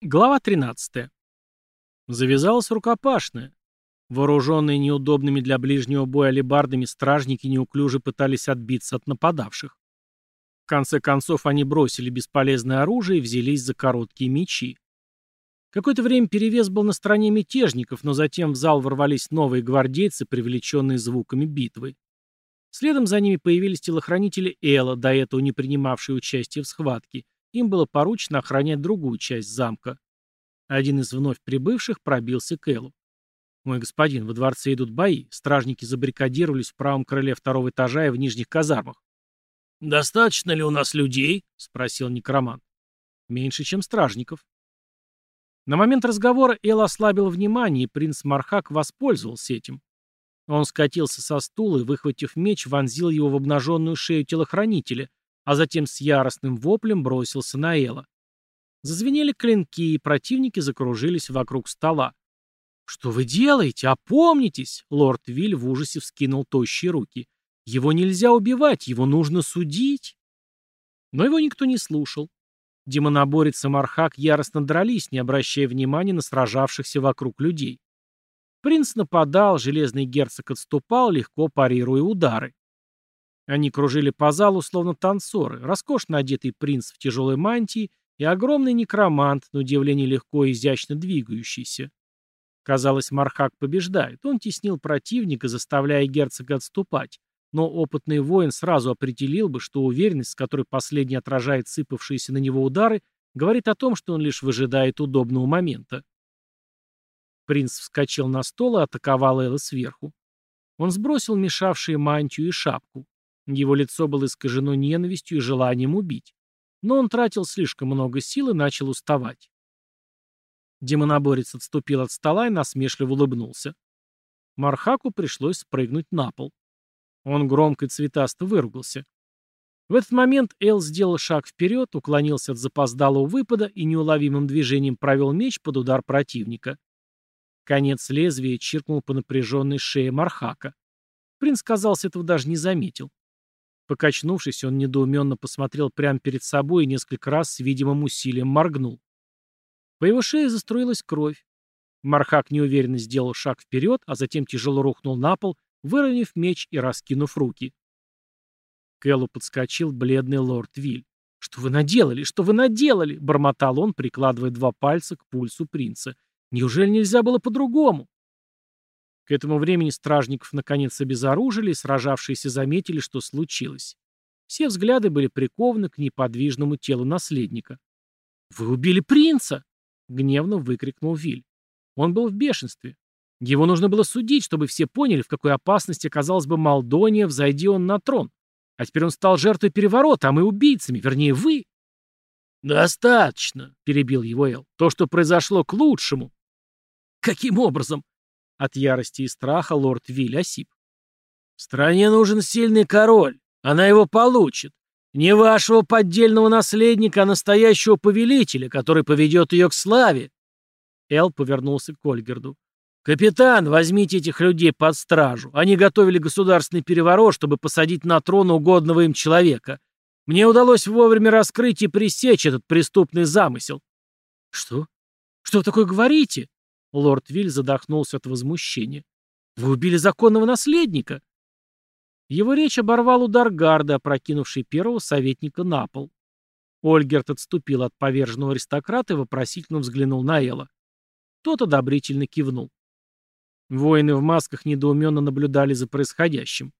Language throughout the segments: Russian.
Глава 13. Завязалась рукопашная. Вооруженные неудобными для ближнего боя алебардами стражники неуклюже пытались отбиться от нападавших. В конце концов они бросили бесполезное оружие и взялись за короткие мечи. Какое-то время перевес был на стороне мятежников, но затем в зал ворвались новые гвардейцы, привлеченные звуками битвы. Следом за ними появились телохранители Эла, до этого не принимавшие участие в схватке, им было поручено охранять другую часть замка. Один из вновь прибывших пробился к Эллу. «Мой господин, во дворце идут бои. Стражники забаррикадировались в правом крыле второго этажа и в нижних казармах». «Достаточно ли у нас людей?» — спросил некромант. «Меньше, чем стражников». На момент разговора Эл ослабил внимание, и принц Мархак воспользовался этим. Он скатился со стула и, выхватив меч, вонзил его в обнаженную шею телохранителя, а затем с яростным воплем бросился на Эла. Зазвенели клинки, и противники закружились вокруг стола. «Что вы делаете? Опомнитесь!» Лорд Виль в ужасе вскинул тощие руки. «Его нельзя убивать, его нужно судить!» Но его никто не слушал. Демоноборец и Мархак яростно дрались, не обращая внимания на сражавшихся вокруг людей. Принц нападал, железный герцог отступал, легко парируя удары. Они кружили по залу, словно танцоры, роскошно одетый принц в тяжелой мантии и огромный некромант, на удивление легко и изящно двигающийся. Казалось, Мархак побеждает. Он теснил противника, заставляя герцога отступать. Но опытный воин сразу определил бы, что уверенность, с которой последний отражает сыпавшиеся на него удары, говорит о том, что он лишь выжидает удобного момента. Принц вскочил на стол и атаковал Элла сверху. Он сбросил мешавшие мантию и шапку. Его лицо было искажено ненавистью и желанием убить. Но он тратил слишком много сил и начал уставать. Демоноборец отступил от стола и насмешливо улыбнулся. Мархаку пришлось спрыгнуть на пол. Он громко и цветасто выругался. В этот момент Эл сделал шаг вперед, уклонился от запоздалого выпада и неуловимым движением провел меч под удар противника. Конец лезвия чиркнул по напряженной шее Мархака. Принц, казался, этого даже не заметил. Покачнувшись, он недоуменно посмотрел прямо перед собой и несколько раз с видимым усилием моргнул. По его шее заструилась кровь. Мархак неуверенно сделал шаг вперед, а затем тяжело рухнул на пол, выровняв меч и раскинув руки. Кэллу подскочил бледный лорд Виль. «Что вы наделали? Что вы наделали?» — бормотал он, прикладывая два пальца к пульсу принца. «Неужели нельзя было по-другому?» К этому времени стражников наконец обезоружили, и сражавшиеся заметили, что случилось. Все взгляды были прикованы к неподвижному телу наследника. «Вы убили принца!» — гневно выкрикнул Виль. Он был в бешенстве. Его нужно было судить, чтобы все поняли, в какой опасности оказалась бы Молдония, взойди он на трон. А теперь он стал жертвой переворота, а мы убийцами, вернее, вы. «Достаточно», — перебил его Эл. «То, что произошло, к лучшему». «Каким образом?» От ярости и страха лорд Виль осип. «В стране нужен сильный король. Она его получит. Не вашего поддельного наследника, а настоящего повелителя, который поведет ее к славе». Эл повернулся к Ольгерду. «Капитан, возьмите этих людей под стражу. Они готовили государственный переворот, чтобы посадить на трон угодного им человека. Мне удалось вовремя раскрыть и пресечь этот преступный замысел». «Что? Что вы такое говорите?» Лорд Виль задохнулся от возмущения. «Вы убили законного наследника!» Его речь оборвал удар гарда, опрокинувший первого советника на пол. Ольгерт отступил от поверженного аристократа и вопросительно взглянул на Элла. Тот одобрительно кивнул. Воины в масках недоуменно наблюдали за происходящим.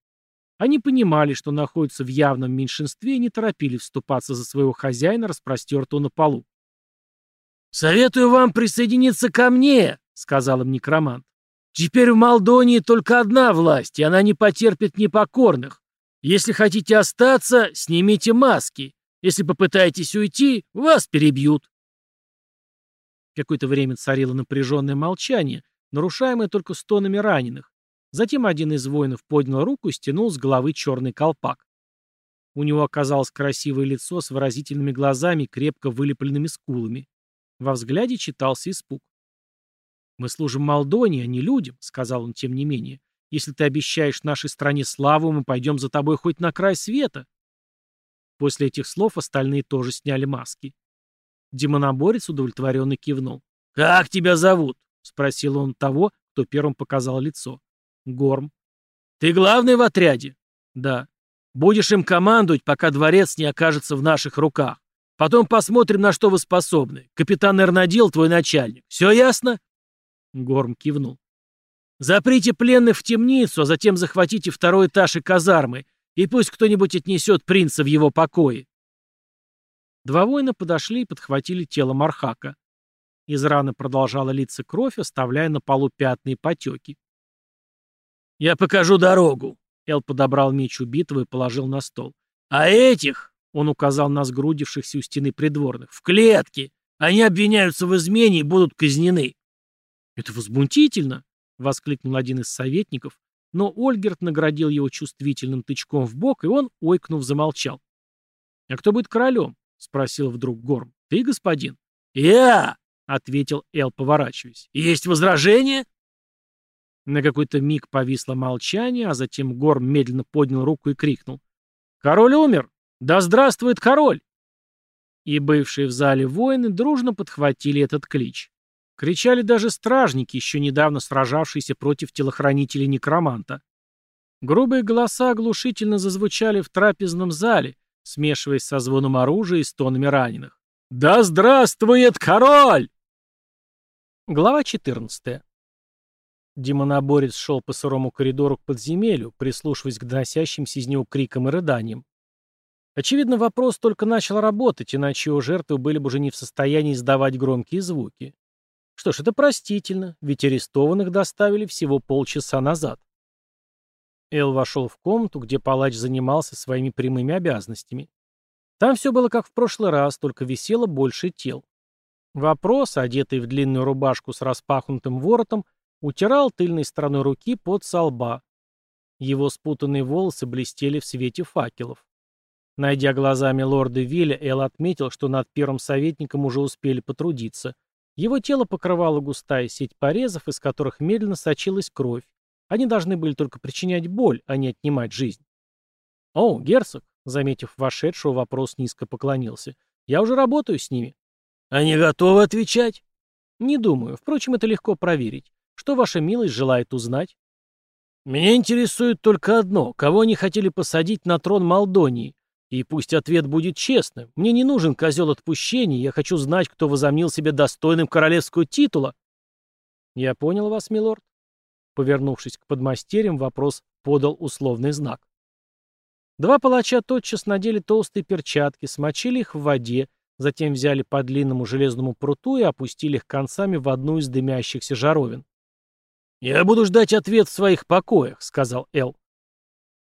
Они понимали, что находятся в явном меньшинстве и не торопились вступаться за своего хозяина, распростертого на полу. «Советую вам присоединиться ко мне», — сказал им некромант. «Теперь в Молдонии только одна власть, и она не потерпит непокорных. Если хотите остаться, снимите маски. Если попытаетесь уйти, вас перебьют». Какое-то время царило напряженное молчание, нарушаемое только стонами раненых. Затем один из воинов поднял руку и стянул с головы черный колпак. У него оказалось красивое лицо с выразительными глазами крепко вылепленными скулами. Во взгляде читался испуг. «Мы служим Молдонии, а не людям», — сказал он тем не менее. «Если ты обещаешь нашей стране славу, мы пойдем за тобой хоть на край света». После этих слов остальные тоже сняли маски. Демоноборец удовлетворенно кивнул. «Как тебя зовут?» — спросил он того, кто первым показал лицо. «Горм». «Ты главный в отряде?» «Да». «Будешь им командовать, пока дворец не окажется в наших руках. Потом посмотрим, на что вы способны. Капитан Эрнадил твой начальник. Все ясно?» Горм кивнул. «Заприте пленных в темницу, а затем захватите второй этаж и казармы, и пусть кто-нибудь отнесет принца в его покое». Два воина подошли и подхватили тело Мархака. Из раны продолжала литься кровь, оставляя на полу пятна и потеки. «Я покажу дорогу», — Эл подобрал меч убитого и положил на стол. «А этих», — он указал на сгрудившихся у стены придворных, — «в клетке. Они обвиняются в измене и будут казнены». «Это возмутительно», — воскликнул один из советников, но Ольгерт наградил его чувствительным тычком в бок, и он, ойкнув, замолчал. «А кто будет королем?» — спросил вдруг Горм. «Ты, господин?» «Я!» — ответил Эл, поворачиваясь. «Есть возражения?» На какой-то миг повисло молчание, а затем Горм медленно поднял руку и крикнул. «Король умер! Да здравствует король!» И бывшие в зале воины дружно подхватили этот клич. Кричали даже стражники, еще недавно сражавшиеся против телохранителей некроманта. Грубые голоса оглушительно зазвучали в трапезном зале, смешиваясь со звоном оружия и стонами раненых. «Да здравствует король!» Глава 14. Демоноборец шел по сырому коридору к подземелью, прислушиваясь к доносящимся из него крикам и рыданиям. Очевидно, вопрос только начал работать, иначе его жертвы были бы уже не в состоянии издавать громкие звуки. Что ж, это простительно, ведь арестованных доставили всего полчаса назад. Эл вошел в комнату, где палач занимался своими прямыми обязанностями. Там все было как в прошлый раз, только висело больше тел. Вопрос, одетый в длинную рубашку с распахнутым воротом, утирал тыльной стороной руки под солба. Его спутанные волосы блестели в свете факелов. Найдя глазами лорда Вилля, Эл отметил, что над первым советником уже успели потрудиться. Его тело покрывала густая сеть порезов, из которых медленно сочилась кровь. Они должны были только причинять боль, а не отнимать жизнь. «О, герцог», — заметив вошедшего, вопрос низко поклонился. «Я уже работаю с ними». «Они готовы отвечать?» «Не думаю. Впрочем, это легко проверить. Что ваша милость желает узнать?» «Меня интересует только одно. Кого они хотели посадить на трон Молдонии? И пусть ответ будет честным. Мне не нужен козел отпущения. Я хочу знать, кто возомнил себе достойным королевского титула». «Я понял вас, милорд. Повернувшись к подмастерьям, вопрос подал условный знак. Два палача тотчас надели толстые перчатки, смочили их в воде, затем взяли по длинному железному пруту и опустили их концами в одну из дымящихся жаровин. «Я буду ждать ответ в своих покоях», — сказал Эл.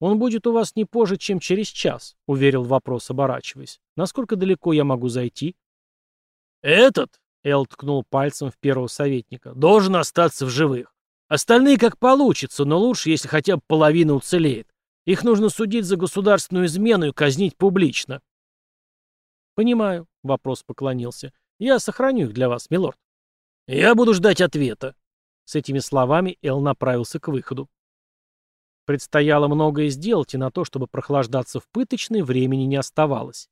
«Он будет у вас не позже, чем через час», — уверил вопрос, оборачиваясь. «Насколько далеко я могу зайти?» «Этот», — Эл ткнул пальцем в первого советника, — «должен остаться в живых. Остальные как получится, но лучше, если хотя бы половина уцелеет. Их нужно судить за государственную измену и казнить публично. Понимаю, вопрос поклонился. Я сохраню их для вас, милорд. Я буду ждать ответа. С этими словами Эл направился к выходу. Предстояло многое сделать, и на то, чтобы прохлаждаться в пыточной, времени не оставалось.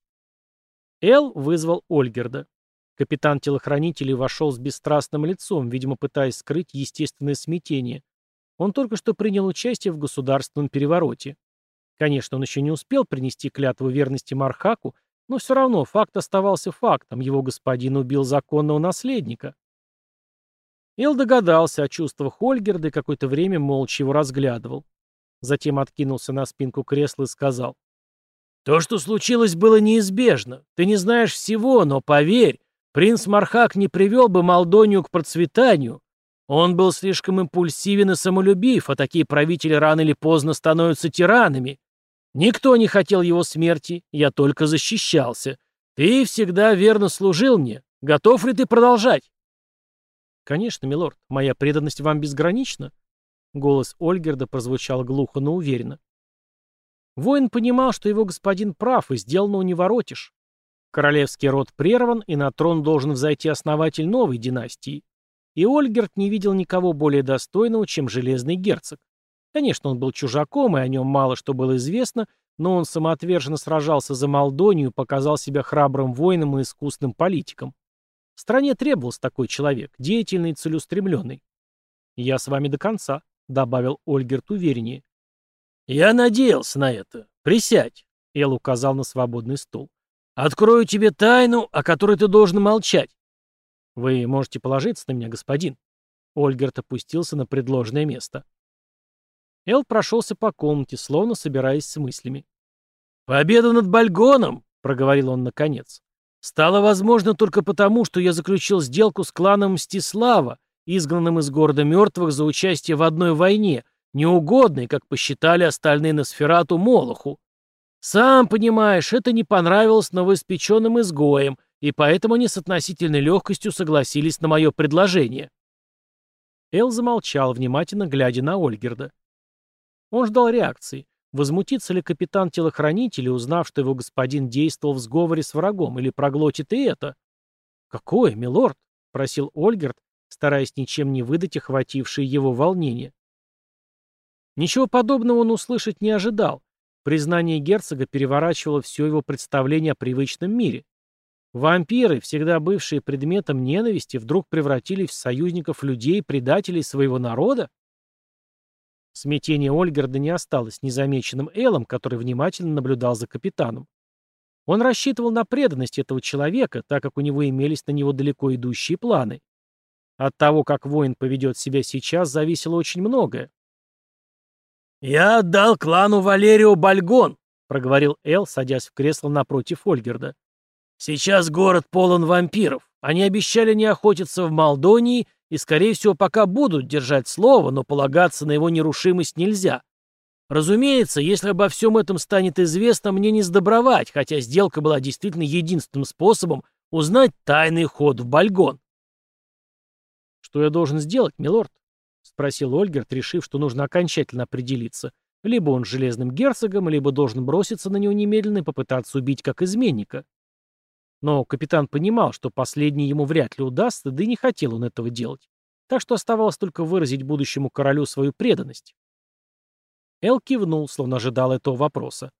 Эл вызвал Ольгерда. Капитан телохранителей вошел с бесстрастным лицом, видимо, пытаясь скрыть естественное смятение. Он только что принял участие в государственном перевороте. Конечно, он еще не успел принести клятву верности Мархаку, но все равно факт оставался фактом, его господин убил законного наследника. Эл догадался о чувствах Ольгерда и какое-то время молча его разглядывал. Затем откинулся на спинку кресла и сказал. «То, что случилось, было неизбежно. Ты не знаешь всего, но поверь, Принц Мархак не привел бы Молдонию к процветанию. Он был слишком импульсивен и самолюбив, а такие правители рано или поздно становятся тиранами. Никто не хотел его смерти, я только защищался. Ты всегда верно служил мне. Готов ли ты продолжать? Конечно, милорд, моя преданность вам безгранична. Голос Ольгерда прозвучал глухо, но уверенно. Воин понимал, что его господин прав, и сделанного не воротишь. Королевский род прерван, и на трон должен взойти основатель новой династии. И Ольгерт не видел никого более достойного, чем Железный Герцог. Конечно, он был чужаком, и о нем мало что было известно, но он самоотверженно сражался за Молдонию, показал себя храбрым воином и искусным политиком. Стране требовался такой человек, деятельный и целеустремленный. «Я с вами до конца», — добавил Ольгерт увереннее. «Я надеялся на это. Присядь», — Эл указал на свободный стул. «Открою тебе тайну, о которой ты должен молчать». «Вы можете положиться на меня, господин». Ольгерт опустился на предложенное место. Эл прошелся по комнате, словно собираясь с мыслями. «Победа над Бальгоном», — проговорил он наконец, — «стала возможна только потому, что я заключил сделку с кланом Мстислава, изгнанным из города мертвых за участие в одной войне, неугодной, как посчитали остальные на сферату Молоху. Сам понимаешь, это не понравилось новоиспеченным изгоям, и поэтому они с относительной легкостью согласились на мое предложение». Эл замолчал, внимательно глядя на Ольгерда. Он ждал реакции. Возмутится ли капитан телохранителя, узнав, что его господин действовал в сговоре с врагом, или проглотит и это? «Какое, милорд?» — просил Ольгерт, стараясь ничем не выдать охватившее его волнение. Ничего подобного он услышать не ожидал. Признание герцога переворачивало все его представление о привычном мире. Вампиры, всегда бывшие предметом ненависти, вдруг превратились в союзников людей, предателей своего народа? Смятение Ольгерда не осталось незамеченным Элом, который внимательно наблюдал за капитаном. Он рассчитывал на преданность этого человека, так как у него имелись на него далеко идущие планы. От того, как воин поведет себя сейчас, зависело очень многое. «Я отдал клану Валерио Бальгон», — проговорил Эл, садясь в кресло напротив Ольгерда. «Сейчас город полон вампиров. Они обещали не охотиться в Молдонии и, скорее всего, пока будут держать слово, но полагаться на его нерушимость нельзя. Разумеется, если обо всем этом станет известно, мне не сдобровать, хотя сделка была действительно единственным способом узнать тайный ход в Бальгон. «Что я должен сделать, милорд?» — спросил Ольгерт, решив, что нужно окончательно определиться. Либо он железным герцогом, либо должен броситься на него немедленно и попытаться убить как изменника. Но капитан понимал, что последний ему вряд ли удастся, да и не хотел он этого делать. Так что оставалось только выразить будущему королю свою преданность. Эл кивнул, словно ожидал этого вопроса.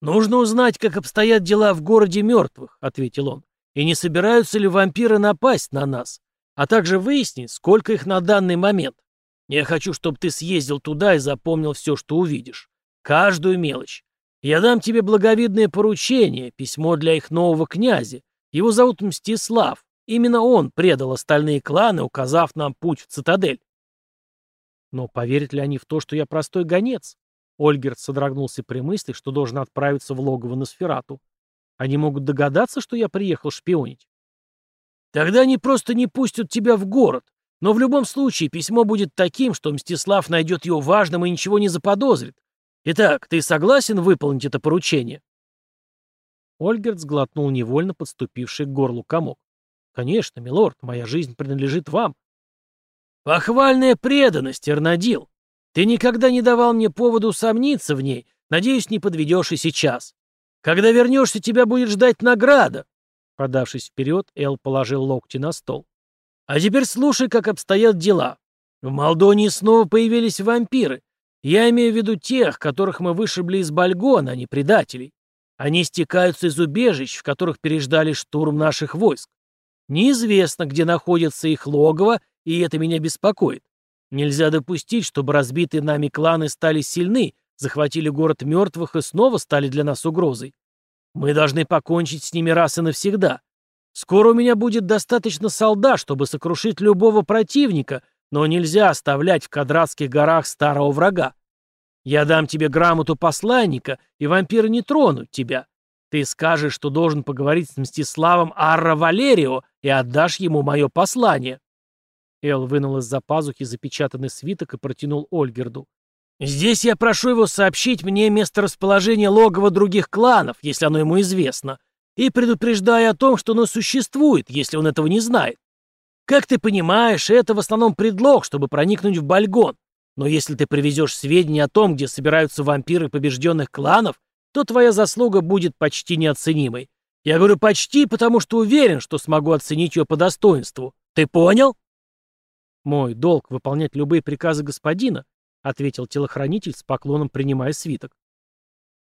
«Нужно узнать, как обстоят дела в городе мертвых», — ответил он. «И не собираются ли вампиры напасть на нас? А также выяснить, сколько их на данный момент. Я хочу, чтобы ты съездил туда и запомнил все, что увидишь. Каждую мелочь. Я дам тебе благовидное поручение, письмо для их нового князя. Его зовут Мстислав. Именно он предал остальные кланы, указав нам путь в цитадель. Но поверят ли они в то, что я простой гонец? Ольгерт содрогнулся при мысли, что должен отправиться в логово на Сферату. Они могут догадаться, что я приехал шпионить. Тогда они просто не пустят тебя в город. Но в любом случае письмо будет таким, что Мстислав найдет его важным и ничего не заподозрит. Итак, ты согласен выполнить это поручение?» Ольгерт сглотнул невольно подступивший к горлу комок. «Конечно, милорд, моя жизнь принадлежит вам». «Похвальная преданность, Эрнадил. Ты никогда не давал мне поводу усомниться в ней. Надеюсь, не подведешь и сейчас. Когда вернешься, тебя будет ждать награда». Подавшись вперед, Эл положил локти на стол. «А теперь слушай, как обстоят дела. В Молдонии снова появились вампиры. Я имею в виду тех, которых мы вышибли из Бальгона, а не предателей. Они стекаются из убежищ, в которых переждали штурм наших войск. Неизвестно, где находится их логово, и это меня беспокоит. Нельзя допустить, чтобы разбитые нами кланы стали сильны, захватили город мертвых и снова стали для нас угрозой. Мы должны покончить с ними раз и навсегда. Скоро у меня будет достаточно солдат, чтобы сокрушить любого противника, но нельзя оставлять в Кадратских горах старого врага. Я дам тебе грамоту посланника, и вампиры не тронут тебя. Ты скажешь, что должен поговорить с Мстиславом Арра Валерио, и отдашь ему мое послание». Эл вынул из-за пазухи запечатанный свиток и протянул Ольгерду. «Здесь я прошу его сообщить мне месторасположение логова других кланов, если оно ему известно, и предупреждая о том, что оно существует, если он этого не знает. Как ты понимаешь, это в основном предлог, чтобы проникнуть в Бальгон. Но если ты привезешь сведения о том, где собираются вампиры побежденных кланов, то твоя заслуга будет почти неоценимой. Я говорю почти, потому что уверен, что смогу оценить ее по достоинству. Ты понял? Мой долг — выполнять любые приказы господина, — ответил телохранитель с поклоном, принимая свиток.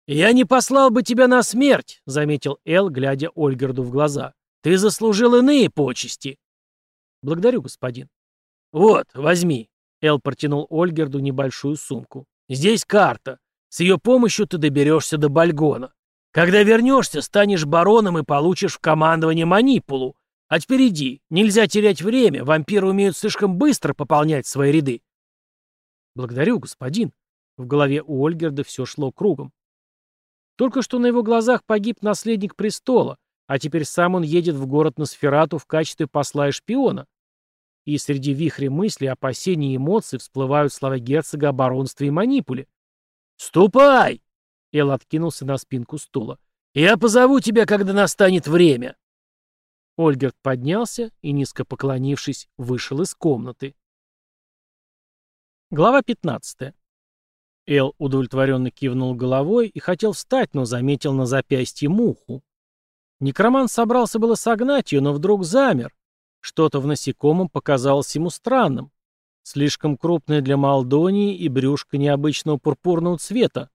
«Я не послал бы тебя на смерть», — заметил Эл, глядя Ольгерду в глаза. Ты заслужил иные почести. Благодарю, господин. Вот, возьми. Эл протянул Ольгерду небольшую сумку. Здесь карта. С ее помощью ты доберешься до Бальгона. Когда вернешься, станешь бароном и получишь в командование манипулу. А теперь иди, нельзя терять время, вампиры умеют слишком быстро пополнять свои ряды. Благодарю, господин. В голове у Ольгерда все шло кругом. Только что на его глазах погиб наследник престола, а теперь сам он едет в город Носферату в качестве посла и шпиона. И среди вихря мыслей, опасений и эмоций всплывают слова герцога о баронстве и манипуле. «Ступай!» Эл откинулся на спинку стула. «Я позову тебя, когда настанет время!» Ольгерт поднялся и, низко поклонившись, вышел из комнаты. Глава 15. Эл удовлетворенно кивнул головой и хотел встать, но заметил на запястье муху. Некромант собрался было согнать ее, но вдруг замер. Что-то в насекомом показалось ему странным. Слишком крупное для Молдонии и брюшко необычного пурпурного цвета.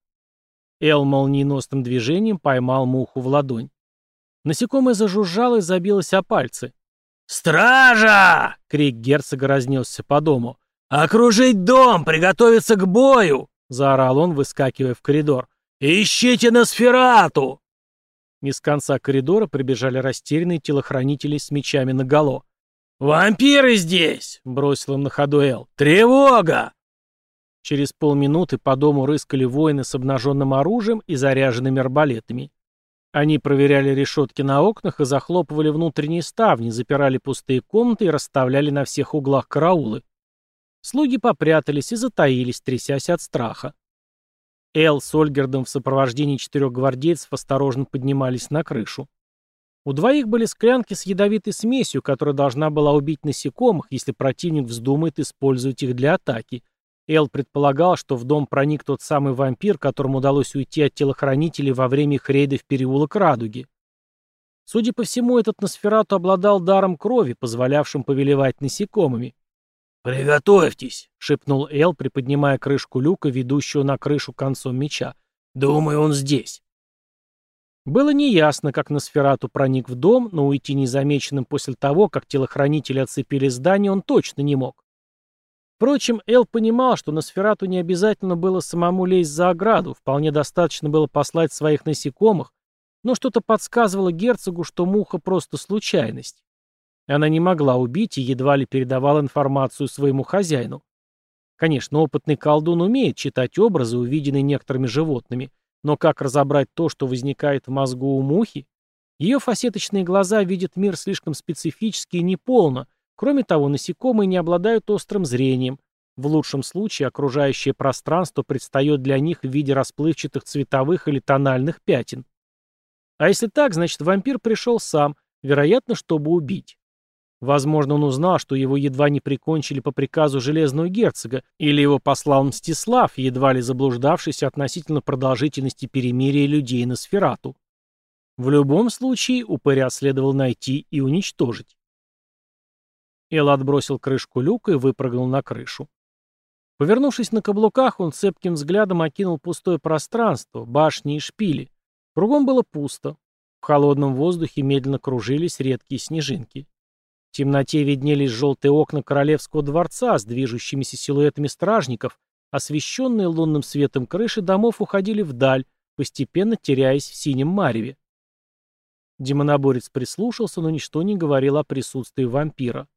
Эл молниеносным движением поймал муху в ладонь. Насекомое зажужжало и забилось о пальцы. «Стража!» — крик герцога разнесся по дому. «Окружить дом! Приготовиться к бою!» — заорал он, выскакивая в коридор. «Ищите Носферату!» Из конца коридора прибежали растерянные телохранители с мечами наголо. «Вампиры здесь!» — бросил им на ходу Эл. «Тревога!» Через полминуты по дому рыскали воины с обнаженным оружием и заряженными арбалетами. Они проверяли решетки на окнах и захлопывали внутренние ставни, запирали пустые комнаты и расставляли на всех углах караулы. Слуги попрятались и затаились, трясясь от страха. Эл с Ольгердом в сопровождении четырех гвардейцев осторожно поднимались на крышу. У двоих были склянки с ядовитой смесью, которая должна была убить насекомых, если противник вздумает использовать их для атаки. Эл предполагал, что в дом проник тот самый вампир, которому удалось уйти от телохранителей во время их рейда в переулок Радуги. Судя по всему, этот Носферату обладал даром крови, позволявшим повелевать насекомыми. «Приготовьтесь», — шепнул Эл, приподнимая крышку люка, ведущего на крышу концом меча. «Думаю, он здесь». Было неясно, как Носферату проник в дом, но уйти незамеченным после того, как телохранители оцепили здание, он точно не мог. Впрочем, Эл понимал, что Носферату не обязательно было самому лезть за ограду, вполне достаточно было послать своих насекомых, но что-то подсказывало герцогу, что муха просто случайность. Она не могла убить и едва ли передавала информацию своему хозяину. Конечно, опытный колдун умеет читать образы, увиденные некоторыми животными, но как разобрать то, что возникает в мозгу у мухи? Ее фасеточные глаза видят мир слишком специфически и неполно. Кроме того, насекомые не обладают острым зрением. В лучшем случае окружающее пространство предстает для них в виде расплывчатых цветовых или тональных пятен. А если так, значит вампир пришел сам, вероятно, чтобы убить. Возможно, он узнал, что его едва не прикончили по приказу Железного герцога, или его послал Мстислав, едва ли заблуждавшийся относительно продолжительности перемирия людей на Сферату. В любом случае, упыря следовало найти и уничтожить. Эл отбросил крышку люка и выпрыгнул на крышу. Повернувшись на каблуках, он цепким взглядом окинул пустое пространство, башни и шпили. Кругом было пусто. В холодном воздухе медленно кружились редкие снежинки. В темноте виднелись желтые окна королевского дворца с движущимися силуэтами стражников, освещенные лунным светом крыши домов уходили вдаль, постепенно теряясь в синем мареве. Демоноборец прислушался, но ничто не говорил о присутствии вампира.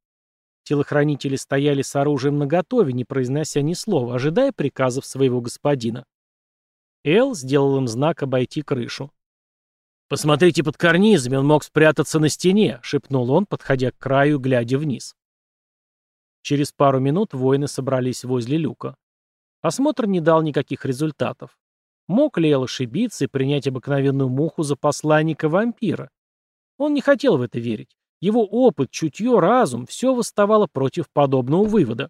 Телохранители стояли с оружием наготове, не произнося ни слова, ожидая приказов своего господина. Эл сделал им знак обойти крышу. «Посмотрите под карнизами, он мог спрятаться на стене», — шепнул он, подходя к краю, глядя вниз. Через пару минут воины собрались возле люка. Осмотр не дал никаких результатов. Мог ли Эл ошибиться и принять обыкновенную муху за посланника вампира? Он не хотел в это верить. Его опыт, чутье, разум — все восставало против подобного вывода.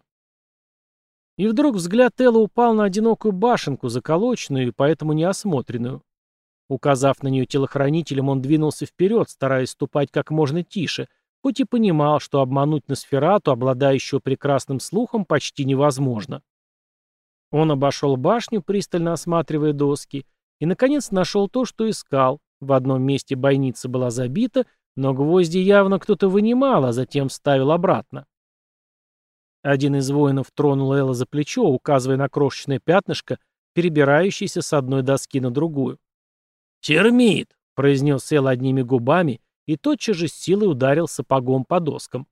И вдруг взгляд Элла упал на одинокую башенку, заколоченную и поэтому неосмотренную. Указав на нее телохранителем, он двинулся вперед, стараясь ступать как можно тише, хоть и понимал, что обмануть Носферату, обладающего прекрасным слухом, почти невозможно. Он обошел башню, пристально осматривая доски, и, наконец, нашел то, что искал. В одном месте бойница была забита, но гвозди явно кто-то вынимал, а затем вставил обратно. Один из воинов тронул Элла за плечо, указывая на крошечное пятнышко, перебирающееся с одной доски на другую. «Термит!» — произнес Эл одними губами и тотчас же с силой ударил сапогом по доскам.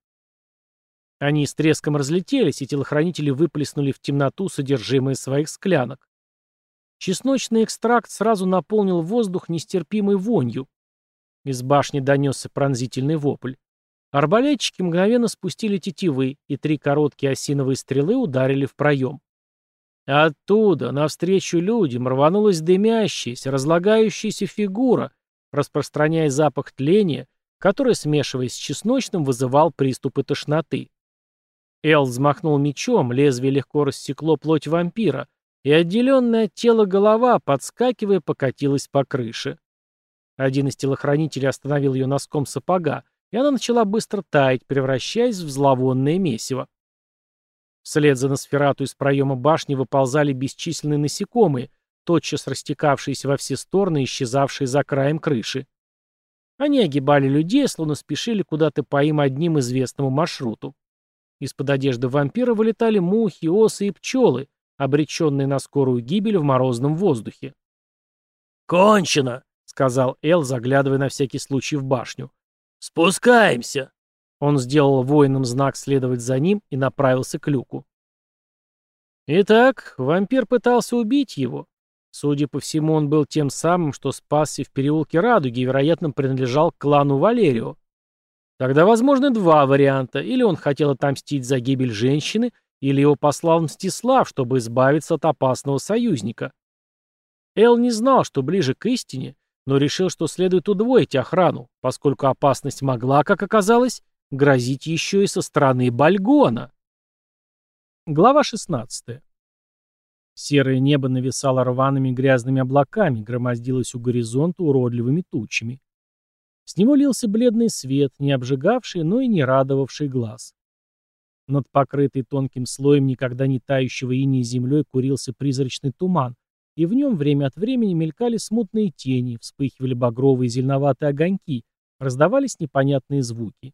Они с треском разлетелись, и телохранители выплеснули в темноту содержимое своих склянок. Чесночный экстракт сразу наполнил воздух нестерпимой вонью. Из башни донесся пронзительный вопль. Арбалетчики мгновенно спустили тетивы, и три короткие осиновые стрелы ударили в проем. Оттуда, навстречу людям, рванулась дымящаяся, разлагающаяся фигура, распространяя запах тления, который, смешиваясь с чесночным, вызывал приступы тошноты. Эл взмахнул мечом, лезвие легко рассекло плоть вампира, и отделенная от тела голова, подскакивая, покатилась по крыше. Один из телохранителей остановил ее носком сапога, и она начала быстро таять, превращаясь в зловонное месиво. Вслед за Носферату из проема башни выползали бесчисленные насекомые, тотчас растекавшиеся во все стороны и исчезавшие за краем крыши. Они огибали людей, словно спешили куда-то по им одним известному маршруту. Из-под одежды вампира вылетали мухи, осы и пчелы, обреченные на скорую гибель в морозном воздухе. «Кончено!» — сказал Эл, заглядывая на всякий случай в башню. «Спускаемся!» Он сделал воинам знак следовать за ним и направился к люку. Итак, вампир пытался убить его. Судя по всему, он был тем самым, что спасся в переулке Радуги и, вероятно, принадлежал к клану Валерио. Тогда возможны два варианта. Или он хотел отомстить за гибель женщины, или его послал Мстислав, чтобы избавиться от опасного союзника. Эл не знал, что ближе к истине, но решил, что следует удвоить охрану, поскольку опасность могла, как оказалось, грозить еще и со стороны Бальгона. Глава 16. Серое небо нависало рваными грязными облаками, громоздилось у горизонта уродливыми тучами. С него лился бледный свет, не обжигавший, но и не радовавший глаз. Над покрытой тонким слоем никогда не тающего иней землей курился призрачный туман, и в нем время от времени мелькали смутные тени, вспыхивали багровые зеленоватые огоньки, раздавались непонятные звуки.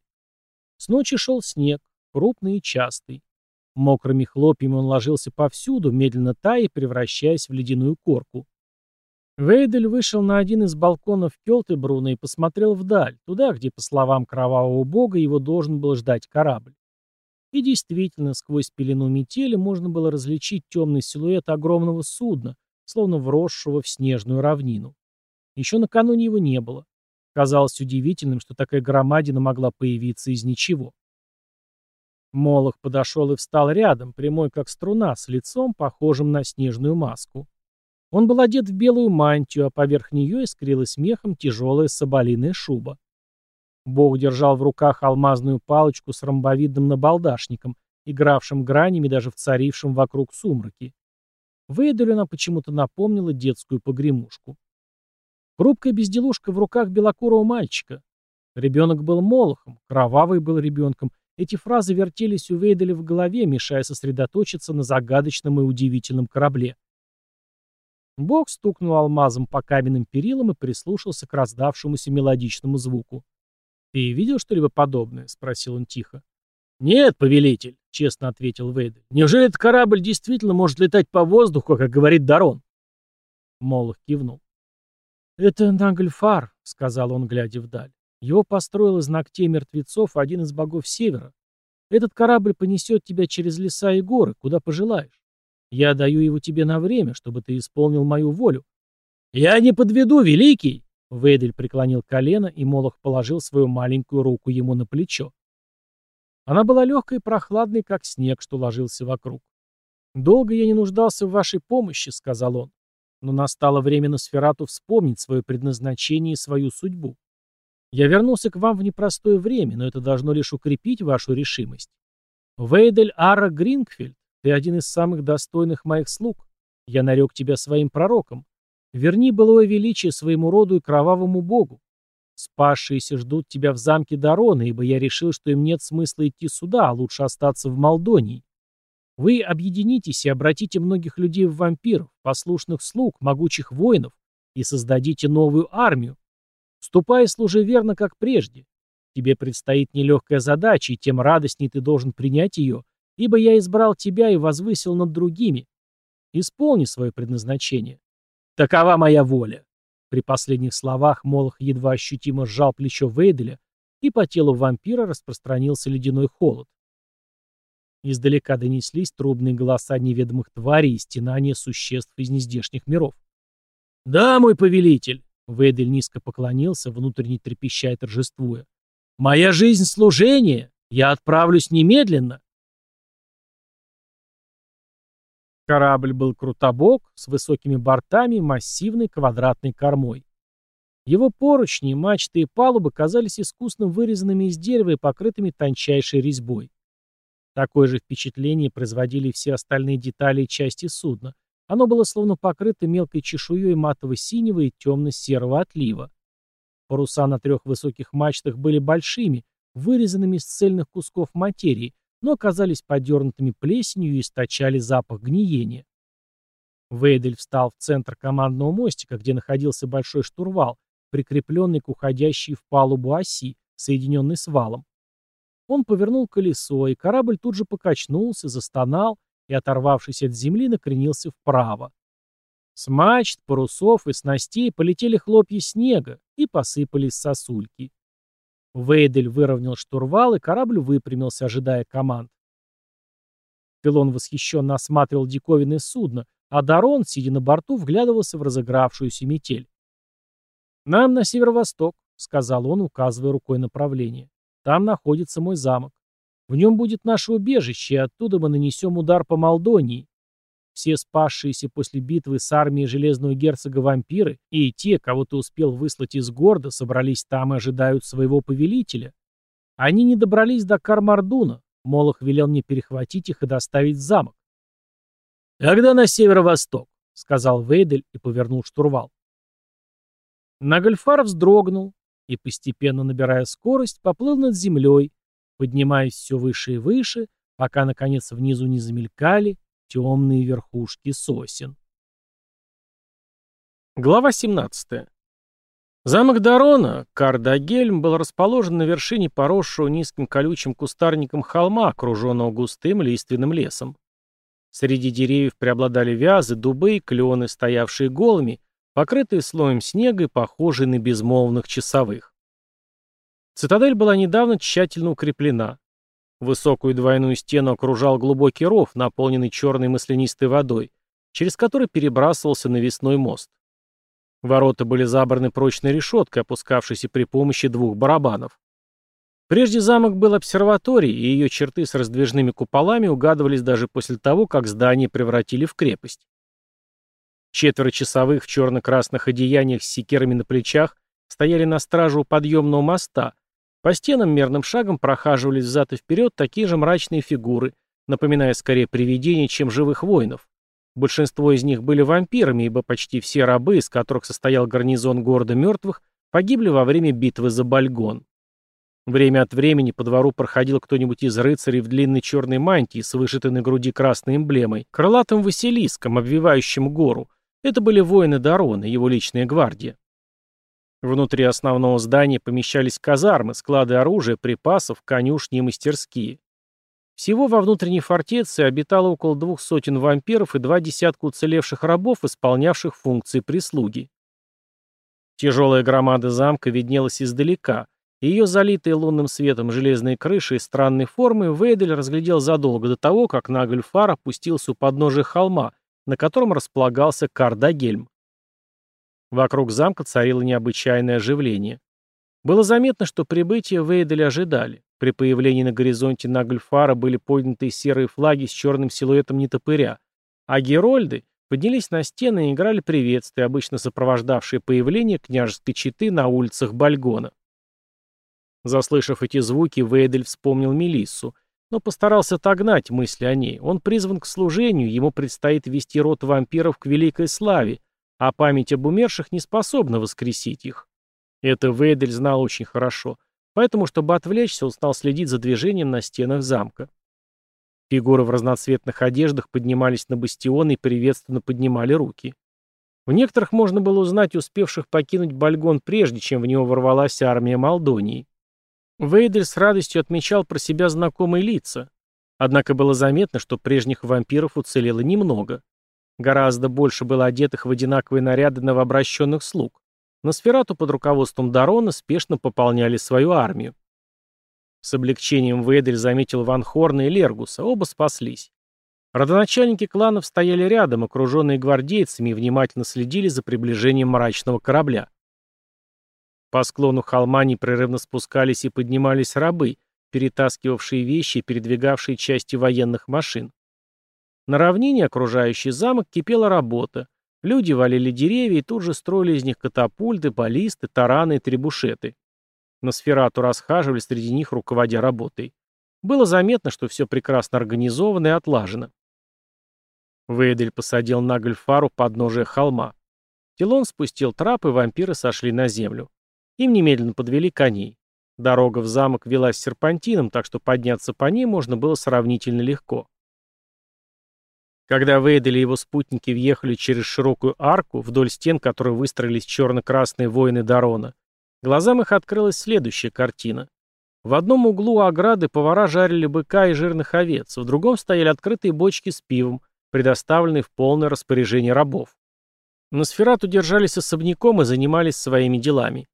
С ночи шел снег, крупный и частый. Мокрыми хлопьями он ложился повсюду, медленно тая, превращаясь в ледяную корку. Вейдель вышел на один из балконов Келтебруна и посмотрел вдаль, туда, где, по словам кровавого бога, его должен был ждать корабль. И действительно, сквозь пелену метели можно было различить темный силуэт огромного судна, словно вросшего в снежную равнину. Еще накануне его не было. Казалось удивительным, что такая громадина могла появиться из ничего. Молох подошел и встал рядом, прямой как струна, с лицом, похожим на снежную маску. Он был одет в белую мантию, а поверх нее искрилась мехом тяжелая соболиная шуба. Бог держал в руках алмазную палочку с ромбовидным набалдашником, игравшим гранями даже в царившем вокруг сумраке. Вейделю она почему-то напомнила детскую погремушку. Хрупкая безделушка в руках белокурого мальчика. Ребенок был молохом, кровавый был ребенком. Эти фразы вертелись у Вейделя в голове, мешая сосредоточиться на загадочном и удивительном корабле. Бог стукнул алмазом по каменным перилам и прислушался к раздавшемуся мелодичному звуку. «Ты видел что-либо подобное?» — спросил он тихо. «Нет, повелитель», — честно ответил Вейдель. «Неужели этот корабль действительно может летать по воздуху, как говорит Дарон?» Молох кивнул. «Это Нагльфар», — сказал он, глядя вдаль. «Его построил из ногтей мертвецов один из богов Севера. Этот корабль понесет тебя через леса и горы, куда пожелаешь. Я даю его тебе на время, чтобы ты исполнил мою волю». «Я не подведу, великий!» Вейдель преклонил колено, и Молох положил свою маленькую руку ему на плечо. Она была легкой и прохладной, как снег, что ложился вокруг. «Долго я не нуждался в вашей помощи», — сказал он. «Но настало время на Сферату вспомнить свое предназначение и свою судьбу. Я вернулся к вам в непростое время, но это должно лишь укрепить вашу решимость. Вейдель Ара Грингфельд, ты один из самых достойных моих слуг. Я нарек тебя своим пророком. Верни былое величие своему роду и кровавому богу. Спасшиеся ждут тебя в замке Дарона, ибо я решил, что им нет смысла идти сюда, а лучше остаться в Молдонии. Вы объединитесь и обратите многих людей в вампиров, послушных слуг, могучих воинов, и создадите новую армию. Ступай и служи верно, как прежде. Тебе предстоит нелегкая задача, и тем радостней ты должен принять ее, ибо я избрал тебя и возвысил над другими. Исполни свое предназначение. Такова моя воля. При последних словах Молох едва ощутимо сжал плечо Вейделя, и по телу вампира распространился ледяной холод. Издалека донеслись трубные голоса неведомых тварей и стенания существ из нездешних миров. «Да, мой повелитель!» — Вейдель низко поклонился, внутренне трепеща и торжествуя. «Моя жизнь — служение! Я отправлюсь немедленно!» Корабль был крутобок, с высокими бортами, массивной квадратной кормой. Его поручни, мачты и палубы казались искусно вырезанными из дерева и покрытыми тончайшей резьбой. Такое же впечатление производили все остальные детали и части судна. Оно было словно покрыто мелкой чешуей матово-синего и темно-серого отлива. Паруса на трех высоких мачтах были большими, вырезанными из цельных кусков материи, но оказались подернутыми плесенью и источали запах гниения. Вейдель встал в центр командного мостика, где находился большой штурвал, прикрепленный к уходящей в палубу оси, соединенный с валом. Он повернул колесо, и корабль тут же покачнулся, застонал и, оторвавшись от земли, накренился вправо. С мачт, парусов и снастей полетели хлопья снега и посыпались сосульки. Вейдель выровнял штурвал, и корабль выпрямился, ожидая команд. Пилон восхищенно осматривал диковинное судно, а Дарон, сидя на борту, вглядывался в разыгравшуюся метель. «Нам на северо-восток», — сказал он, указывая рукой направление. «Там находится мой замок. В нем будет наше убежище, и оттуда мы нанесем удар по Молдонии. Все спасшиеся после битвы с армией Железного Герцога вампиры и те, кого ты успел выслать из города, собрались там и ожидают своего повелителя. Они не добрались до Кармардуна. Молох велел мне перехватить их и доставить в замок. «Тогда на северо-восток», — сказал Вейдель и повернул штурвал. Нагольфар вздрогнул и, постепенно набирая скорость, поплыл над землей, поднимаясь все выше и выше, пока, наконец, внизу не замелькали темные верхушки сосен. Глава 17. Замок Дарона, Кардагельм, был расположен на вершине поросшего низким колючим кустарником холма, окруженного густым лиственным лесом. Среди деревьев преобладали вязы, дубы и клены, стоявшие голыми, покрытые слоем снега и похожие на безмолвных часовых. Цитадель была недавно тщательно укреплена. Высокую двойную стену окружал глубокий ров, наполненный черной маслянистой водой, через который перебрасывался навесной мост. Ворота были забраны прочной решеткой, опускавшейся при помощи двух барабанов. Прежде замок был обсерваторией, и ее черты с раздвижными куполами угадывались даже после того, как здание превратили в крепость. Четверо часовых в черно-красных одеяниях с секерами на плечах стояли на страже у подъемного моста, по стенам мерным шагом прохаживались взад и вперед такие же мрачные фигуры, напоминая скорее привидения, чем живых воинов. Большинство из них были вампирами, ибо почти все рабы, из которых состоял гарнизон города мертвых, погибли во время битвы за Бальгон. Время от времени по двору проходил кто-нибудь из рыцарей в длинной черной мантии с вышитой на груди красной эмблемой, крылатым Василиском, обвивающим гору. Это были воины Дарона, его личная гвардия. Внутри основного здания помещались казармы, склады оружия, припасов, конюшни и мастерские. Всего во внутренней фортеце обитало около двух сотен вампиров и два десятка уцелевших рабов, исполнявших функции прислуги. Тяжелая громада замка виднелась издалека, и ее залитые лунным светом железные крыши и странной формы Вейдель разглядел задолго до того, как Нагльфар опустился у подножия холма, на котором располагался Кардагельм. Вокруг замка царило необычайное оживление. Было заметно, что прибытие Вейделя ожидали. При появлении на горизонте Нагльфара были подняты серые флаги с черным силуэтом нетопыря, а герольды поднялись на стены и играли приветствия, обычно сопровождавшие появление княжеской четы на улицах Бальгона. Заслышав эти звуки, Вейдель вспомнил Мелиссу, но постарался отогнать мысли о ней. Он призван к служению, ему предстоит вести род вампиров к великой славе, а память об умерших не способна воскресить их. Это Вейдель знал очень хорошо, поэтому, чтобы отвлечься, он стал следить за движением на стенах замка. Фигуры в разноцветных одеждах поднимались на бастионы и приветственно поднимали руки. В некоторых можно было узнать успевших покинуть Бальгон прежде, чем в него ворвалась армия Молдонии. Вейдель с радостью отмечал про себя знакомые лица. Однако было заметно, что прежних вампиров уцелело немного. Гораздо больше было одетых в одинаковые наряды новообращенных слуг. На сферату под руководством Дарона спешно пополняли свою армию. С облегчением Вейдель заметил Ван Хорна и Лергуса, оба спаслись. Родоначальники кланов стояли рядом, окруженные гвардейцами, и внимательно следили за приближением мрачного корабля. По склону холма непрерывно спускались и поднимались рабы, перетаскивавшие вещи и передвигавшие части военных машин. На равнине, окружающий замок, кипела работа. Люди валили деревья и тут же строили из них катапульты, баллисты, тараны и требушеты. На сферату расхаживали среди них, руководя работой. Было заметно, что все прекрасно организовано и отлажено. Вейдель посадил на гольфару подножие холма. Телон спустил трап, и вампиры сошли на землю. Им немедленно подвели коней. Дорога в замок велась серпантином, так что подняться по ней можно было сравнительно легко. Когда Вейдель и его спутники въехали через широкую арку, вдоль стен которой выстроились черно-красные воины Дарона, глазам их открылась следующая картина. В одном углу ограды повара жарили быка и жирных овец, в другом стояли открытые бочки с пивом, предоставленные в полное распоряжение рабов. На сферату держались особняком и занимались своими делами.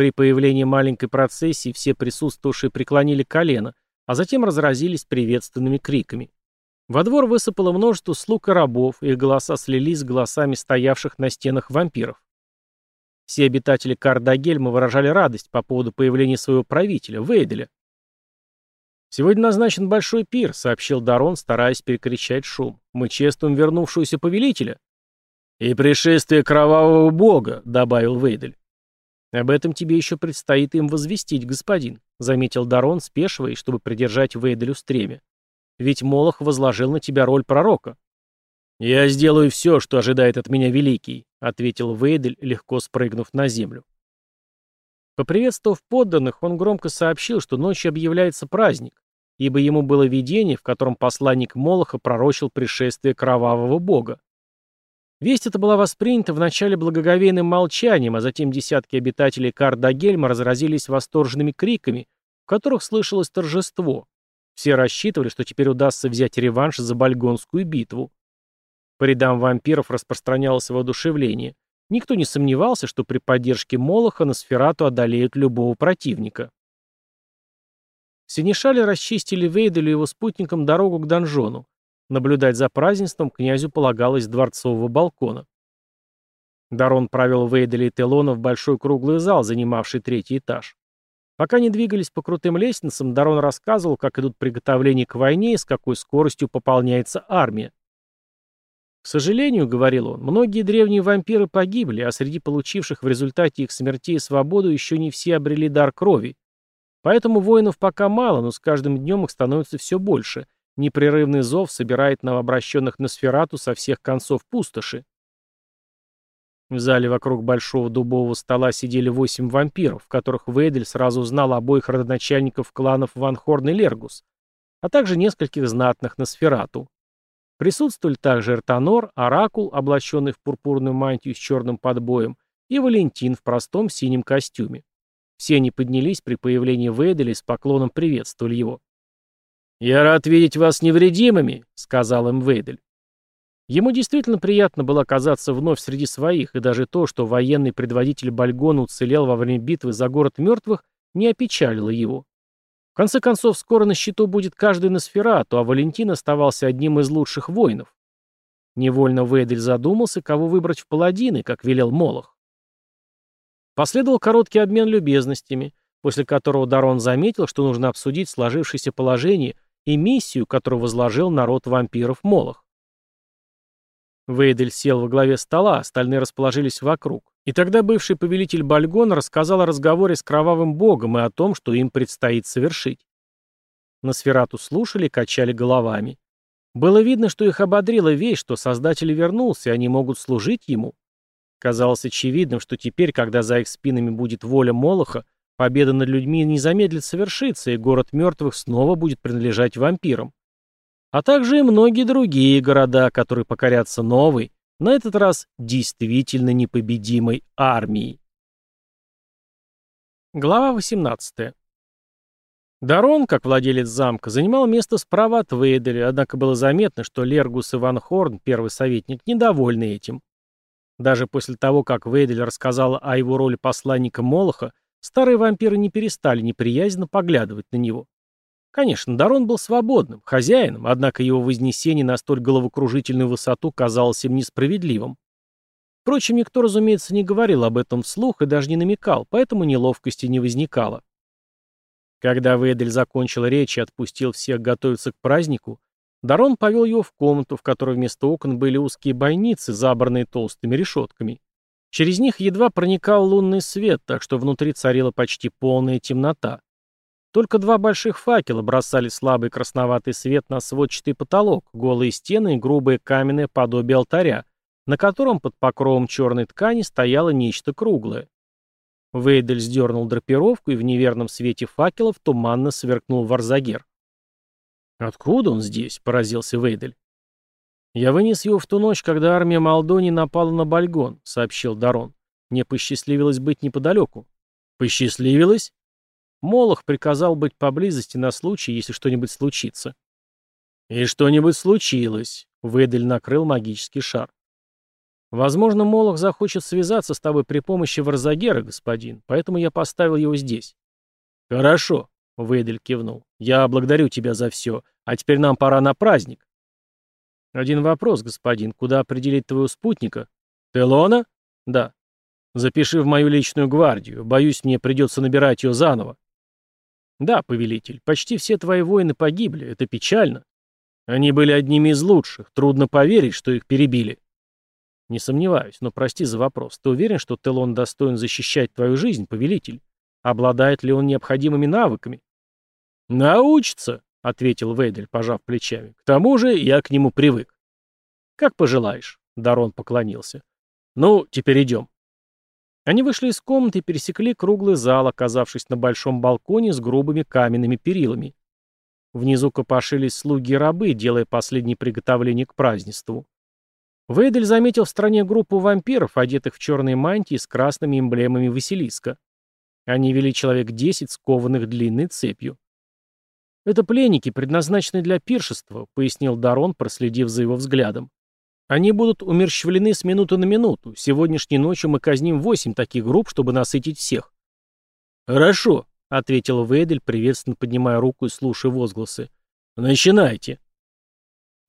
При появлении маленькой процессии все присутствовавшие преклонили колено, а затем разразились приветственными криками. Во двор высыпало множество слуг и рабов, их голоса слились с голосами стоявших на стенах вампиров. Все обитатели Кардагельма выражали радость по поводу появления своего правителя, Вейделя. «Сегодня назначен большой пир», — сообщил Дарон, стараясь перекричать шум. «Мы чествуем вернувшегося повелителя». «И пришествие кровавого бога», — добавил Вейдель. «Об этом тебе еще предстоит им возвестить, господин», — заметил Дарон, спешиваясь, чтобы придержать Вейделю стремя. Ведь Молох возложил на тебя роль пророка. «Я сделаю все, что ожидает от меня Великий», — ответил Вейдель, легко спрыгнув на землю. Поприветствовав подданных, он громко сообщил, что ночью объявляется праздник, ибо ему было видение, в котором посланник Молоха пророчил пришествие кровавого бога. Весть эта была воспринята вначале благоговейным молчанием, а затем десятки обитателей Кардагельма разразились восторженными криками, в которых слышалось торжество, все рассчитывали, что теперь удастся взять реванш за Бальгонскую битву. По рядам вампиров распространялось воодушевление. Никто не сомневался, что при поддержке Молоха на Сферату одолеют любого противника. Синишали расчистили Вейделю и его спутникам дорогу к донжону. Наблюдать за празднеством князю полагалось с дворцового балкона. Дарон провел Вейделя и Телона в большой круглый зал, занимавший третий этаж. Пока не двигались по крутым лестницам, Дарон рассказывал, как идут приготовления к войне и с какой скоростью пополняется армия. «К сожалению, — говорил он, — многие древние вампиры погибли, а среди получивших в результате их смертей свободу еще не все обрели дар крови. Поэтому воинов пока мало, но с каждым днем их становится все больше. Непрерывный зов собирает новообращенных на сферату со всех концов пустоши. В зале вокруг большого дубового стола сидели восемь вампиров, которых Вейдель сразу узнал обоих родоначальников кланов Ван Хорн и Лергус, а также нескольких знатных на сферату. Присутствовали также Эртанор, Оракул, облаченный в пурпурную мантию с черным подбоем, и Валентин в простом синем костюме. Все они поднялись при появлении Вейделя и с поклоном приветствовали его. «Я рад видеть вас невредимыми», — сказал им Вейдель. Ему действительно приятно было оказаться вновь среди своих, и даже то, что военный предводитель Бальгона уцелел во время битвы за город мертвых, не опечалило его. В конце концов, скоро на счету будет каждый Носферату, а Валентин оставался одним из лучших воинов. Невольно Вейдель задумался, кого выбрать в паладины, как велел Молох. Последовал короткий обмен любезностями, после которого Дарон заметил, что нужно обсудить сложившееся положение и миссию, которую возложил народ вампиров Молох. Вейдель сел во главе стола, остальные расположились вокруг. И тогда бывший повелитель Бальгона рассказал о разговоре с кровавым богом и о том, что им предстоит совершить. Носферату слушали и качали головами. Было видно, что их ободрила вещь, что Создатель вернулся, и они могут служить ему. Казалось очевидным, что теперь, когда за их спинами будет воля Молоха, победа над людьми не замедлит совершиться, и город мертвых снова будет принадлежать вампирам а также и многие другие города, которые покорятся новой, на этот раз действительно непобедимой армией. Глава 18. Дарон, как владелец замка, занимал место справа от Вейделя, однако было заметно, что Лергус и Ван Хорн, первый советник, недовольны этим. Даже после того, как Вейдель рассказал о его роли посланника Молоха, старые вампиры не перестали неприязненно поглядывать на него. Конечно, Дарон был свободным, хозяином, однако его вознесение на столь головокружительную высоту казалось им несправедливым. Впрочем, никто, разумеется, не говорил об этом вслух и даже не намекал, поэтому неловкости не возникало. Когда Ведель закончил речь и отпустил всех готовиться к празднику, Дарон повел его в комнату, в которой вместо окон были узкие бойницы, забранные толстыми решетками. Через них едва проникал лунный свет, так что внутри царила почти полная темнота. Только два больших факела бросали слабый красноватый свет на сводчатый потолок, голые стены и грубое каменное подобие алтаря, на котором под покровом черной ткани стояло нечто круглое. Вейдель сдернул драпировку, и в неверном свете факелов туманно сверкнул Варзагер. «Откуда он здесь?» — поразился Вейдель. «Я вынес его в ту ночь, когда армия Молдони напала на Бальгон», — сообщил Дарон. «Мне посчастливилось быть неподалеку». «Посчастливилось?» Молох приказал быть поблизости на случай, если что-нибудь случится. «И что-нибудь случилось», — Вейдель накрыл магический шар. Возможно, Молох захочет связаться с тобой при помощи Варзагера, господин, поэтому я поставил его здесь. Хорошо, Вейдель кивнул. Я благодарю тебя за все, а теперь нам пора на праздник. Один вопрос, господин, куда определить твоего спутника? Телона? Да. Запиши в мою личную гвардию. Боюсь, мне придется набирать ее заново. Да, повелитель, почти все твои воины погибли, это печально. Они были одними из лучших, трудно поверить, что их перебили. «Не сомневаюсь, но прости за вопрос. Ты уверен, что Телон достоин защищать твою жизнь, повелитель? Обладает ли он необходимыми навыками?» «Научится», — ответил Вейдель, пожав плечами. «К тому же я к нему привык». «Как пожелаешь», — Дарон поклонился. «Ну, теперь идем». Они вышли из комнаты и пересекли круглый зал, оказавшись на большом балконе с грубыми каменными перилами. Внизу копошились слуги и рабы, делая последние приготовления к празднеству. Вейдель заметил в стране группу вампиров, одетых в черные мантии с красными эмблемами Василиска. Они вели человек десять, скованных длинной цепью. «Это пленники, предназначенные для пиршества», — пояснил Дарон, проследив за его взглядом. «Они будут умерщвлены с минуты на минуту. Сегодняшней ночью мы казним восемь таких групп, чтобы насытить всех». «Хорошо», — ответил Вейдель, приветственно поднимая руку и слушая возгласы. «Начинайте».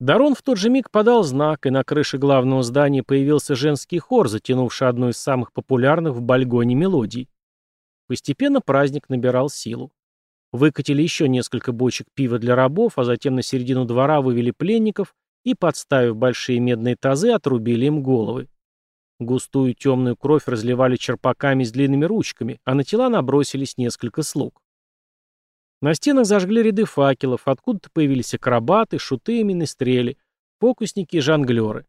Дарон в тот же миг подал знак, и на крыше главного здания появился женский хор, затянувший одну из самых популярных в Бальгоне мелодий. Постепенно праздник набирал силу. Выкатили еще несколько бочек пива для рабов, а затем на середину двора вывели пленников и, подставив большие медные тазы, отрубили им головы. Густую темную кровь разливали черпаками с длинными ручками, а на тела набросились несколько слуг. На стенах зажгли ряды факелов, откуда-то появились акробаты, шуты и министрели, фокусники и жонглеры.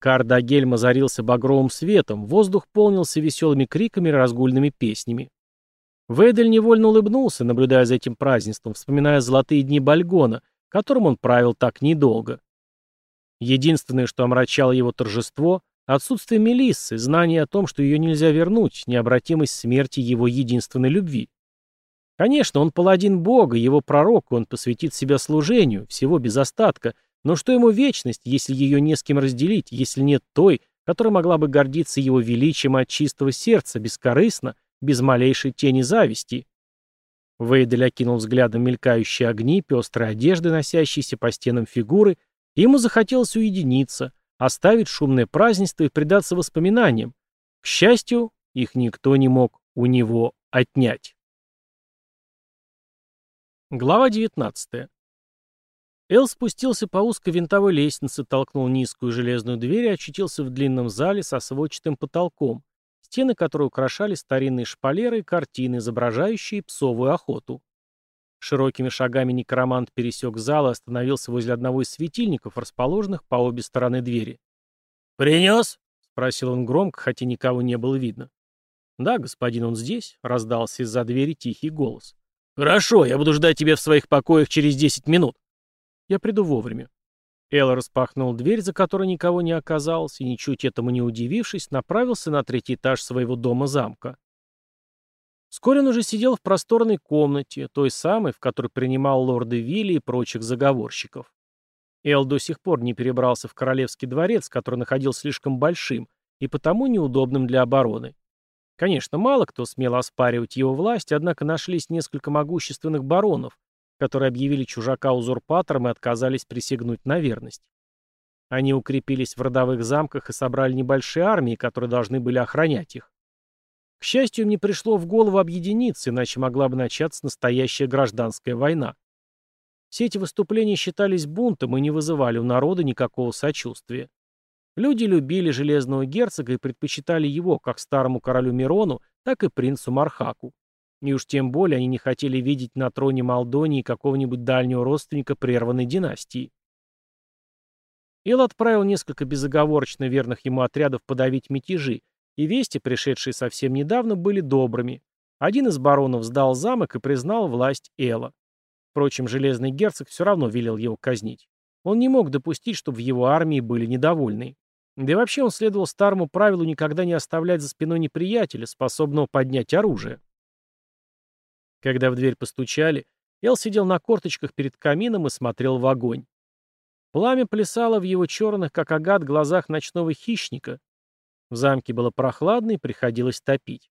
Кардагельм озарился багровым светом, воздух полнился веселыми криками и разгульными песнями. Вейдель невольно улыбнулся, наблюдая за этим празднеством, вспоминая золотые дни Бальгона, которым он правил так недолго. Единственное, что омрачало его торжество — отсутствие Мелиссы, знание о том, что ее нельзя вернуть, необратимость смерти его единственной любви. Конечно, он паладин Бога, его пророк, он посвятит себя служению, всего без остатка, но что ему вечность, если ее не с кем разделить, если нет той, которая могла бы гордиться его величием от чистого сердца, бескорыстно, без малейшей тени зависти? Вейдель окинул взглядом мелькающие огни, пестрые одежды, носящиеся по стенам фигуры, и ему захотелось уединиться, оставить шумное празднество и предаться воспоминаниям. К счастью, их никто не мог у него отнять. Глава 19. Эл спустился по узкой винтовой лестнице, толкнул низкую железную дверь и очутился в длинном зале со сводчатым потолком, стены которой украшали старинные шпалеры и картины, изображающие псовую охоту. Широкими шагами некромант пересек зал и остановился возле одного из светильников, расположенных по обе стороны двери. «Принес?» — спросил он громко, хотя никого не было видно. «Да, господин, он здесь», — раздался из-за двери тихий голос. «Хорошо, я буду ждать тебя в своих покоях через десять минут». «Я приду вовремя». Эл распахнул дверь, за которой никого не оказалось, и, ничуть этому не удивившись, направился на третий этаж своего дома-замка. Вскоре он уже сидел в просторной комнате, той самой, в которой принимал лорды Вилли и прочих заговорщиков. Эл до сих пор не перебрался в королевский дворец, который находился слишком большим и потому неудобным для обороны. Конечно, мало кто смел оспаривать его власть, однако нашлись несколько могущественных баронов, которые объявили чужака узурпатором и отказались присягнуть на верность. Они укрепились в родовых замках и собрали небольшие армии, которые должны были охранять их. К счастью, им не пришло в голову объединиться, иначе могла бы начаться настоящая гражданская война. Все эти выступления считались бунтом и не вызывали у народа никакого сочувствия. Люди любили железного герцога и предпочитали его как старому королю Мирону, так и принцу Мархаку. И уж тем более они не хотели видеть на троне Молдонии какого-нибудь дальнего родственника прерванной династии. Ил отправил несколько безоговорочно верных ему отрядов подавить мятежи, и вести, пришедшие совсем недавно, были добрыми. Один из баронов сдал замок и признал власть Эла. Впрочем, Железный Герцог все равно велел его казнить. Он не мог допустить, чтобы в его армии были недовольны. Да и вообще он следовал старому правилу никогда не оставлять за спиной неприятеля, способного поднять оружие. Когда в дверь постучали, Эл сидел на корточках перед камином и смотрел в огонь. Пламя плясало в его черных, как агат, глазах ночного хищника. В замке было прохладно и приходилось топить.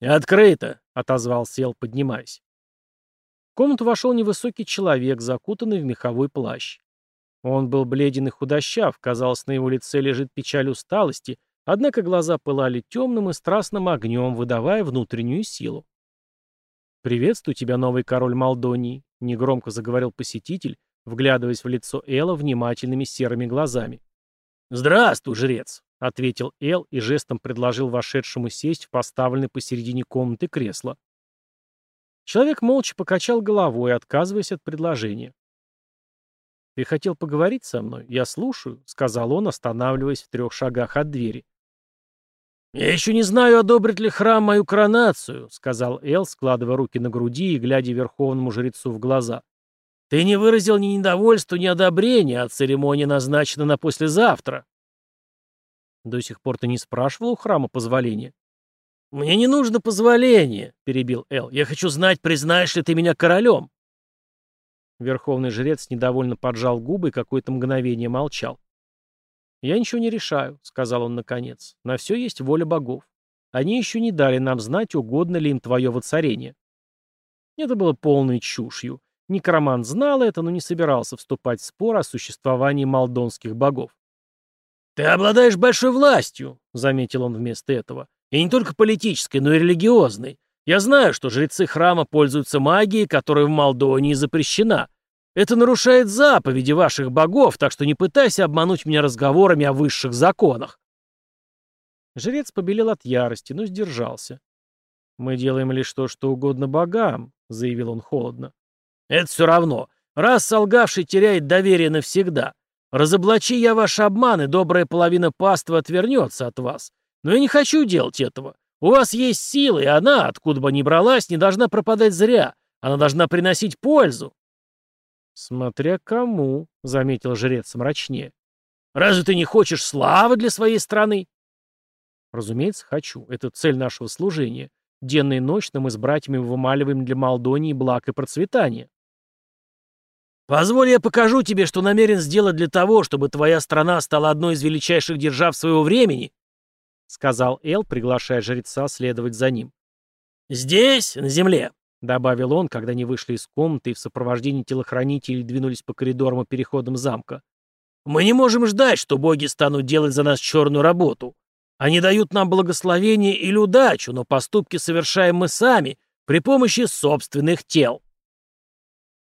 «Открыто!» — отозвался Эл, поднимаясь комнату вошел невысокий человек, закутанный в меховой плащ. Он был бледен и худощав, казалось, на его лице лежит печаль усталости, однако глаза пылали темным и страстным огнем, выдавая внутреннюю силу. «Приветствую тебя, новый король Молдонии», — негромко заговорил посетитель, вглядываясь в лицо Эла внимательными серыми глазами. «Здравствуй, жрец», — ответил Эл и жестом предложил вошедшему сесть в поставленное посередине комнаты кресло. Человек молча покачал головой, отказываясь от предложения. «Ты хотел поговорить со мной? Я слушаю», — сказал он, останавливаясь в трех шагах от двери. «Я еще не знаю, одобрит ли храм мою коронацию», — сказал Эл, складывая руки на груди и глядя верховному жрецу в глаза. «Ты не выразил ни недовольства, ни одобрения, а церемония назначена на послезавтра». «До сих пор ты не спрашивал у храма позволения?» «Мне не нужно позволение», — перебил Эл. «Я хочу знать, признаешь ли ты меня королем». Верховный жрец недовольно поджал губы и какое-то мгновение молчал. «Я ничего не решаю», — сказал он наконец. «На все есть воля богов. Они еще не дали нам знать, угодно ли им твое воцарение». Это было полной чушью. Некромант знал это, но не собирался вступать в спор о существовании молдонских богов. «Ты обладаешь большой властью», — заметил он вместо этого. И не только политической, но и религиозной. Я знаю, что жрецы храма пользуются магией, которая в Молдонии запрещена. Это нарушает заповеди ваших богов, так что не пытайся обмануть меня разговорами о высших законах. Жрец побелел от ярости, но сдержался. «Мы делаем лишь то, что угодно богам», — заявил он холодно. «Это все равно. Раз солгавший теряет доверие навсегда. Разоблачи я ваши обманы, добрая половина паства отвернется от вас. Но я не хочу делать этого. У вас есть сила, и она, откуда бы ни бралась, не должна пропадать зря. Она должна приносить пользу. Смотря кому, — заметил жрец мрачнее. Разве ты не хочешь славы для своей страны? Разумеется, хочу. Это цель нашего служения. Денно и ночно мы с братьями вымаливаем для Молдонии благ и процветания. Позволь, я покажу тебе, что намерен сделать для того, чтобы твоя страна стала одной из величайших держав своего времени, — сказал Эл, приглашая жреца следовать за ним. «Здесь, на земле», — добавил он, когда они вышли из комнаты и в сопровождении телохранителей двинулись по коридорам и переходам замка. «Мы не можем ждать, что боги станут делать за нас черную работу. Они дают нам благословение или удачу, но поступки совершаем мы сами, при помощи собственных тел».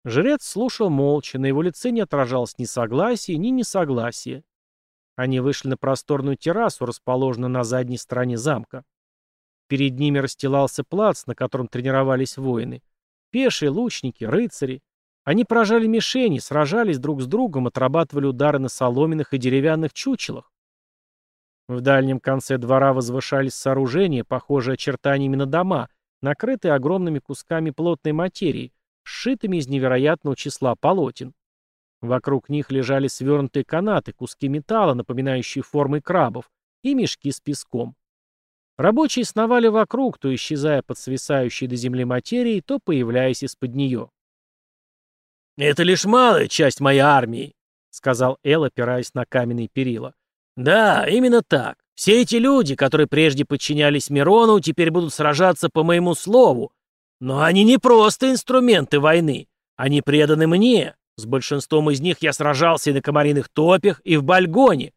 Жрец слушал молча, на его лице не отражалось ни согласия, ни несогласия. Они вышли на просторную террасу, расположенную на задней стороне замка. Перед ними расстилался плац, на котором тренировались воины. Пешие, лучники, рыцари. Они поражали мишени, сражались друг с другом, отрабатывали удары на соломенных и деревянных чучелах. В дальнем конце двора возвышались сооружения, похожие очертаниями на дома, накрытые огромными кусками плотной материи, сшитыми из невероятного числа полотен. Вокруг них лежали свернутые канаты, куски металла, напоминающие формы крабов, и мешки с песком. Рабочие сновали вокруг, то исчезая под свисающей до земли материей, то появляясь из-под нее. «Это лишь малая часть моей армии», — сказал Эл, опираясь на каменные перила. «Да, именно так. Все эти люди, которые прежде подчинялись Мирону, теперь будут сражаться по моему слову. Но они не просто инструменты войны. Они преданы мне. С большинством из них я сражался и на комариных топях, и в Бальгоне.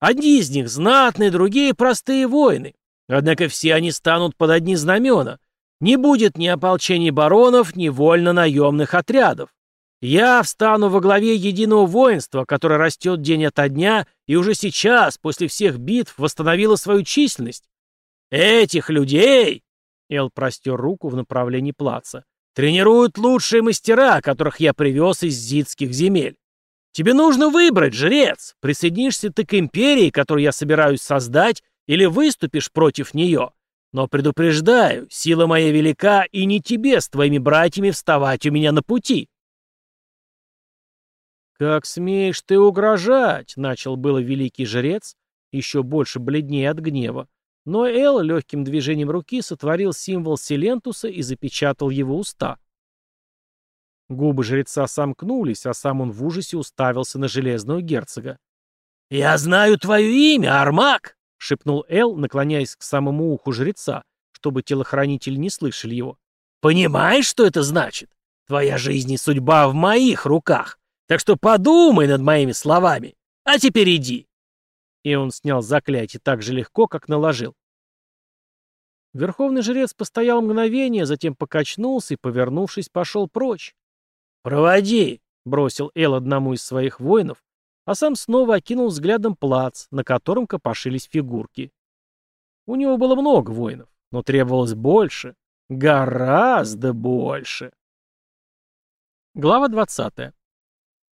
Одни из них знатные, другие простые воины. Однако все они станут под одни знамена. Не будет ни ополчений баронов, ни вольно-наемных отрядов. Я встану во главе единого воинства, которое растет день ото дня и уже сейчас, после всех битв, восстановило свою численность. Этих людей, Эл простер руку в направлении плаца, тренируют лучшие мастера, которых я привез из зидских земель. Тебе нужно выбрать, жрец, присоединишься ты к империи, которую я собираюсь создать, или выступишь против нее. Но предупреждаю, сила моя велика, и не тебе с твоими братьями вставать у меня на пути. «Как смеешь ты угрожать?» — начал было великий жрец, еще больше бледнее от гнева. Но Эл легким движением руки сотворил символ Силентуса и запечатал его уста. Губы жреца сомкнулись, а сам он в ужасе уставился на железного герцога. «Я знаю твое имя, Армак!» — шепнул Эл, наклоняясь к самому уху жреца, чтобы телохранители не слышали его. «Понимаешь, что это значит? Твоя жизнь и судьба в моих руках. Так что подумай над моими словами. А теперь иди. И он снял заклятие так же легко, как наложил. Верховный жрец постоял мгновение, затем покачнулся и, повернувшись, пошел прочь. «Проводи!» — бросил Эл одному из своих воинов, а сам снова окинул взглядом плац, на котором копошились фигурки. У него было много воинов, но требовалось больше, гораздо больше. Глава двадцатая.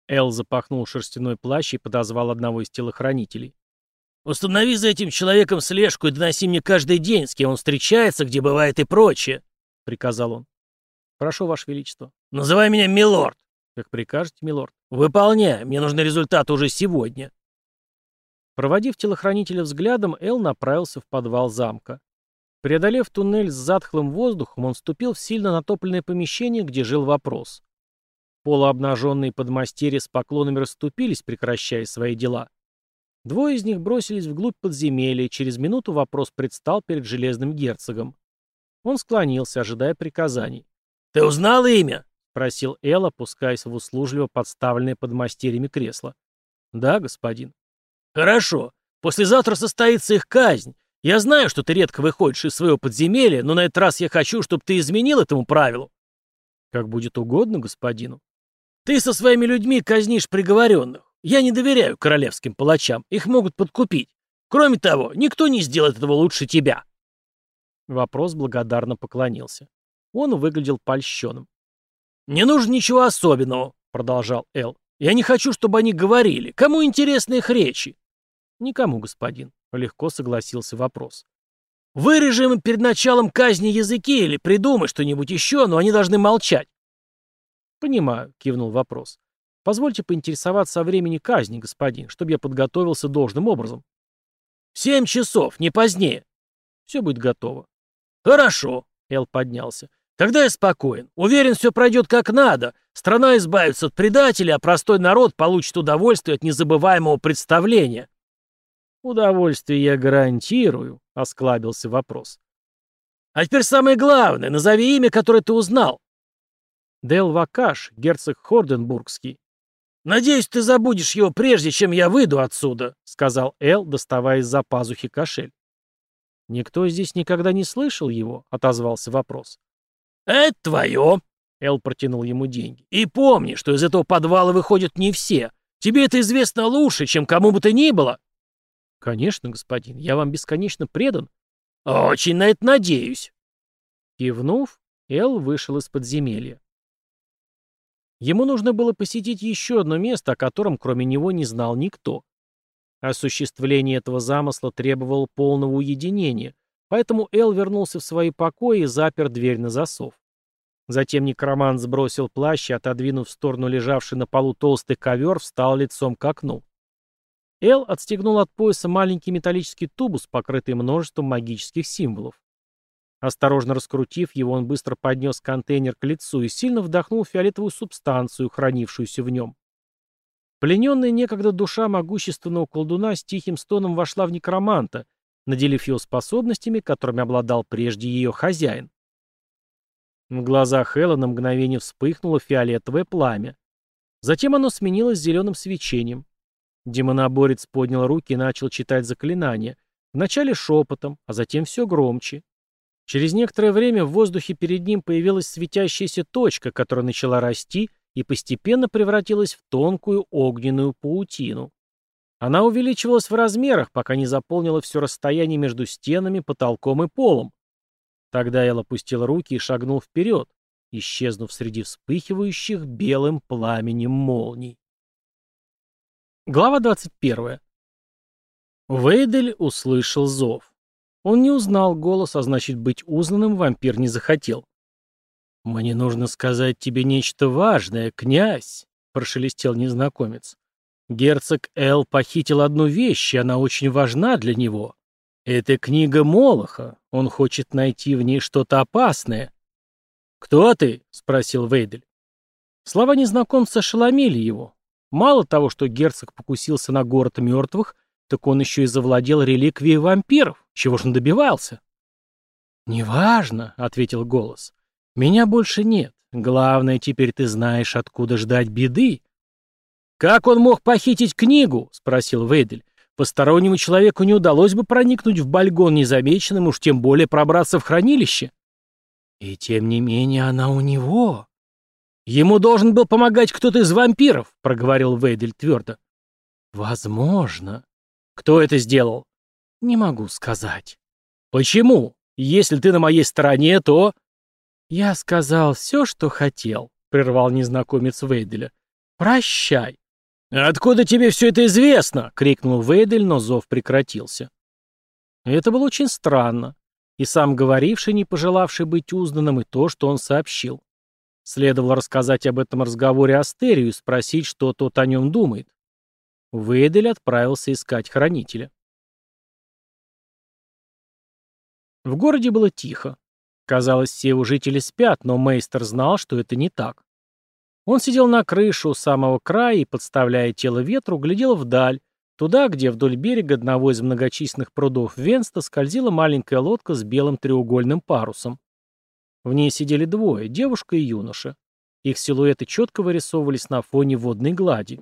Эл запахнул шерстяной плащ и подозвал одного из телохранителей. «Установи за этим человеком слежку и доноси мне каждый день, с кем он встречается, где бывает и прочее», — приказал он. «Прошу, Ваше Величество». «Называй меня Милорд». «Как прикажете, Милорд». «Выполняй. Мне нужны результаты уже сегодня». Проводив телохранителя взглядом, Эл направился в подвал замка. Преодолев туннель с затхлым воздухом, он вступил в сильно натопленное помещение, где жил вопрос. Полуобнаженные подмастерья с поклонами расступились, прекращая свои дела. Двое из них бросились вглубь подземелья, и через минуту вопрос предстал перед железным герцогом. Он склонился, ожидая приказаний. «Ты узнал имя?» — спросил Эл, опускаясь в услужливо подставленное подмастерьями кресло. «Да, господин». «Хорошо. Послезавтра состоится их казнь. Я знаю, что ты редко выходишь из своего подземелья, но на этот раз я хочу, чтобы ты изменил этому правилу». «Как будет угодно господину». Ты со своими людьми казнишь приговоренных. Я не доверяю королевским палачам. Их могут подкупить. Кроме того, никто не сделает этого лучше тебя. Вопрос благодарно поклонился. Он выглядел польщенным. «Не нужно ничего особенного», — продолжал Эл. «Я не хочу, чтобы они говорили. Кому интересны их речи?» «Никому, господин», — легко согласился вопрос. «Вырежи им перед началом казни языки или придумай что-нибудь еще, но они должны молчать. «Понимаю», — кивнул вопрос. «Позвольте поинтересоваться о времени казни, господин, чтобы я подготовился должным образом». «Семь часов, не позднее». «Все будет готово». «Хорошо», — Эл поднялся. «Тогда я спокоен. Уверен, все пройдет как надо. Страна избавится от предателя, а простой народ получит удовольствие от незабываемого представления». «Удовольствие я гарантирую», — осклабился вопрос. «А теперь самое главное. Назови имя, которое ты узнал». Дел Вакаш, герцог Хорденбургский. «Надеюсь, ты забудешь его прежде, чем я выйду отсюда», — сказал Эл, доставая из-за пазухи кошель. «Никто здесь никогда не слышал его», — отозвался вопрос. «Это твое», — Эл протянул ему деньги. «И помни, что из этого подвала выходят не все. Тебе это известно лучше, чем кому бы то ни было». «Конечно, господин, я вам бесконечно предан». «Очень на это надеюсь». Кивнув, Эл вышел из подземелья. Ему нужно было посетить еще одно место, о котором кроме него не знал никто. Осуществление этого замысла требовало полного уединения, поэтому Эл вернулся в свои покои и запер дверь на засов. Затем некромант сбросил плащ и, отодвинув в сторону лежавший на полу толстый ковер, встал лицом к окну. Эл отстегнул от пояса маленький металлический тубус, покрытый множеством магических символов. Осторожно раскрутив его, он быстро поднес контейнер к лицу и сильно вдохнул фиолетовую субстанцию, хранившуюся в нем. Плененная некогда душа могущественного колдуна с тихим стоном вошла в некроманта, наделив его способностями, которыми обладал прежде ее хозяин. В глазах Элла на мгновение вспыхнуло фиолетовое пламя. Затем оно сменилось зеленым свечением. Демоноборец поднял руки и начал читать заклинание, вначале шепотом, а затем все громче. Через некоторое время в воздухе перед ним появилась светящаяся точка, которая начала расти и постепенно превратилась в тонкую огненную паутину. Она увеличивалась в размерах, пока не заполнила все расстояние между стенами, потолком и полом. Тогда Эл опустил руки и шагнул вперед, исчезнув среди вспыхивающих белым пламенем молний. Глава 21. Вейдель услышал зов. Он не узнал голос, а значит, быть узнанным вампир не захотел. «Мне нужно сказать тебе нечто важное, князь», — прошелестел незнакомец. «Герцог Эл похитил одну вещь, и она очень важна для него. Это книга Молоха. Он хочет найти в ней что-то опасное». «Кто ты?» — спросил Вейдель. Слова незнакомца ошеломили его. Мало того, что герцог покусился на город мертвых, так он еще и завладел реликвией вампиров. Чего ж он добивался? «Неважно», — ответил голос. «Меня больше нет. Главное, теперь ты знаешь, откуда ждать беды». «Как он мог похитить книгу?» — спросил Вейдель. «Постороннему человеку не удалось бы проникнуть в Бальгон незамеченным, уж тем более пробраться в хранилище». «И тем не менее она у него». «Ему должен был помогать кто-то из вампиров», — проговорил Вейдель твердо. «Возможно», кто это сделал? Не могу сказать. Почему? Если ты на моей стороне, то... Я сказал все, что хотел, прервал незнакомец Вейделя. Прощай. «Откуда тебе все это известно?» — крикнул Вейдель, но зов прекратился. Это было очень странно. И сам говоривший, не пожелавший быть узнанным, и то, что он сообщил. Следовало рассказать об этом разговоре Астерию и спросить, что тот о нем думает. Вейдель отправился искать хранителя. В городе было тихо. Казалось, все его жители спят, но Мейстер знал, что это не так. Он сидел на крыше у самого края и, подставляя тело ветру, глядел вдаль, туда, где вдоль берега одного из многочисленных прудов Венста скользила маленькая лодка с белым треугольным парусом. В ней сидели двое, девушка и юноша. Их силуэты четко вырисовывались на фоне водной глади.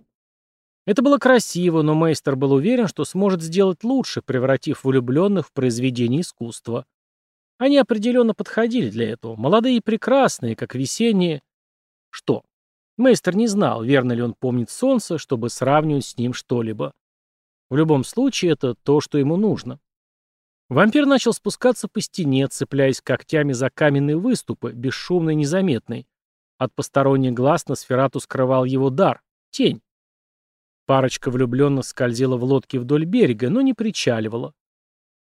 Это было красиво, но мейстер был уверен, что сможет сделать лучше, превратив влюбленных в произведение искусства. Они определенно подходили для этого, молодые и прекрасные, как весенние... Что? Мейстер не знал, верно ли он помнит солнце, чтобы сравнивать с ним что-либо. В любом случае, это то, что ему нужно. Вампир начал спускаться по стене, цепляясь когтями за каменные выступы, бесшумно и незаметный. От посторонних глаз на сферату скрывал его дар — тень. Парочка влюбленных скользила в лодке вдоль берега, но не причаливала.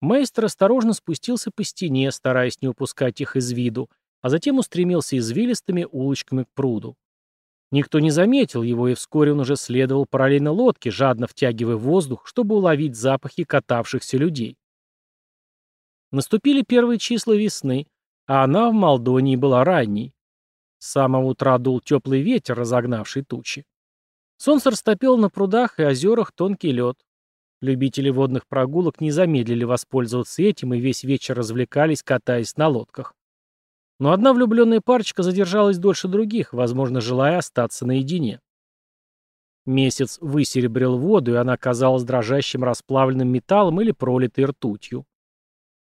Мейстер осторожно спустился по стене, стараясь не упускать их из виду, а затем устремился извилистыми улочками к пруду. Никто не заметил его, и вскоре он уже следовал параллельно лодке, жадно втягивая воздух, чтобы уловить запахи катавшихся людей. Наступили первые числа весны, а она в Молдонии была ранней. С самого утра дул теплый ветер, разогнавший тучи. Солнце растопило на прудах и озерах тонкий лед. Любители водных прогулок не замедлили воспользоваться этим и весь вечер развлекались, катаясь на лодках. Но одна влюбленная парочка задержалась дольше других, возможно, желая остаться наедине. Месяц высеребрил воду, и она казалась дрожащим расплавленным металлом или пролитой ртутью.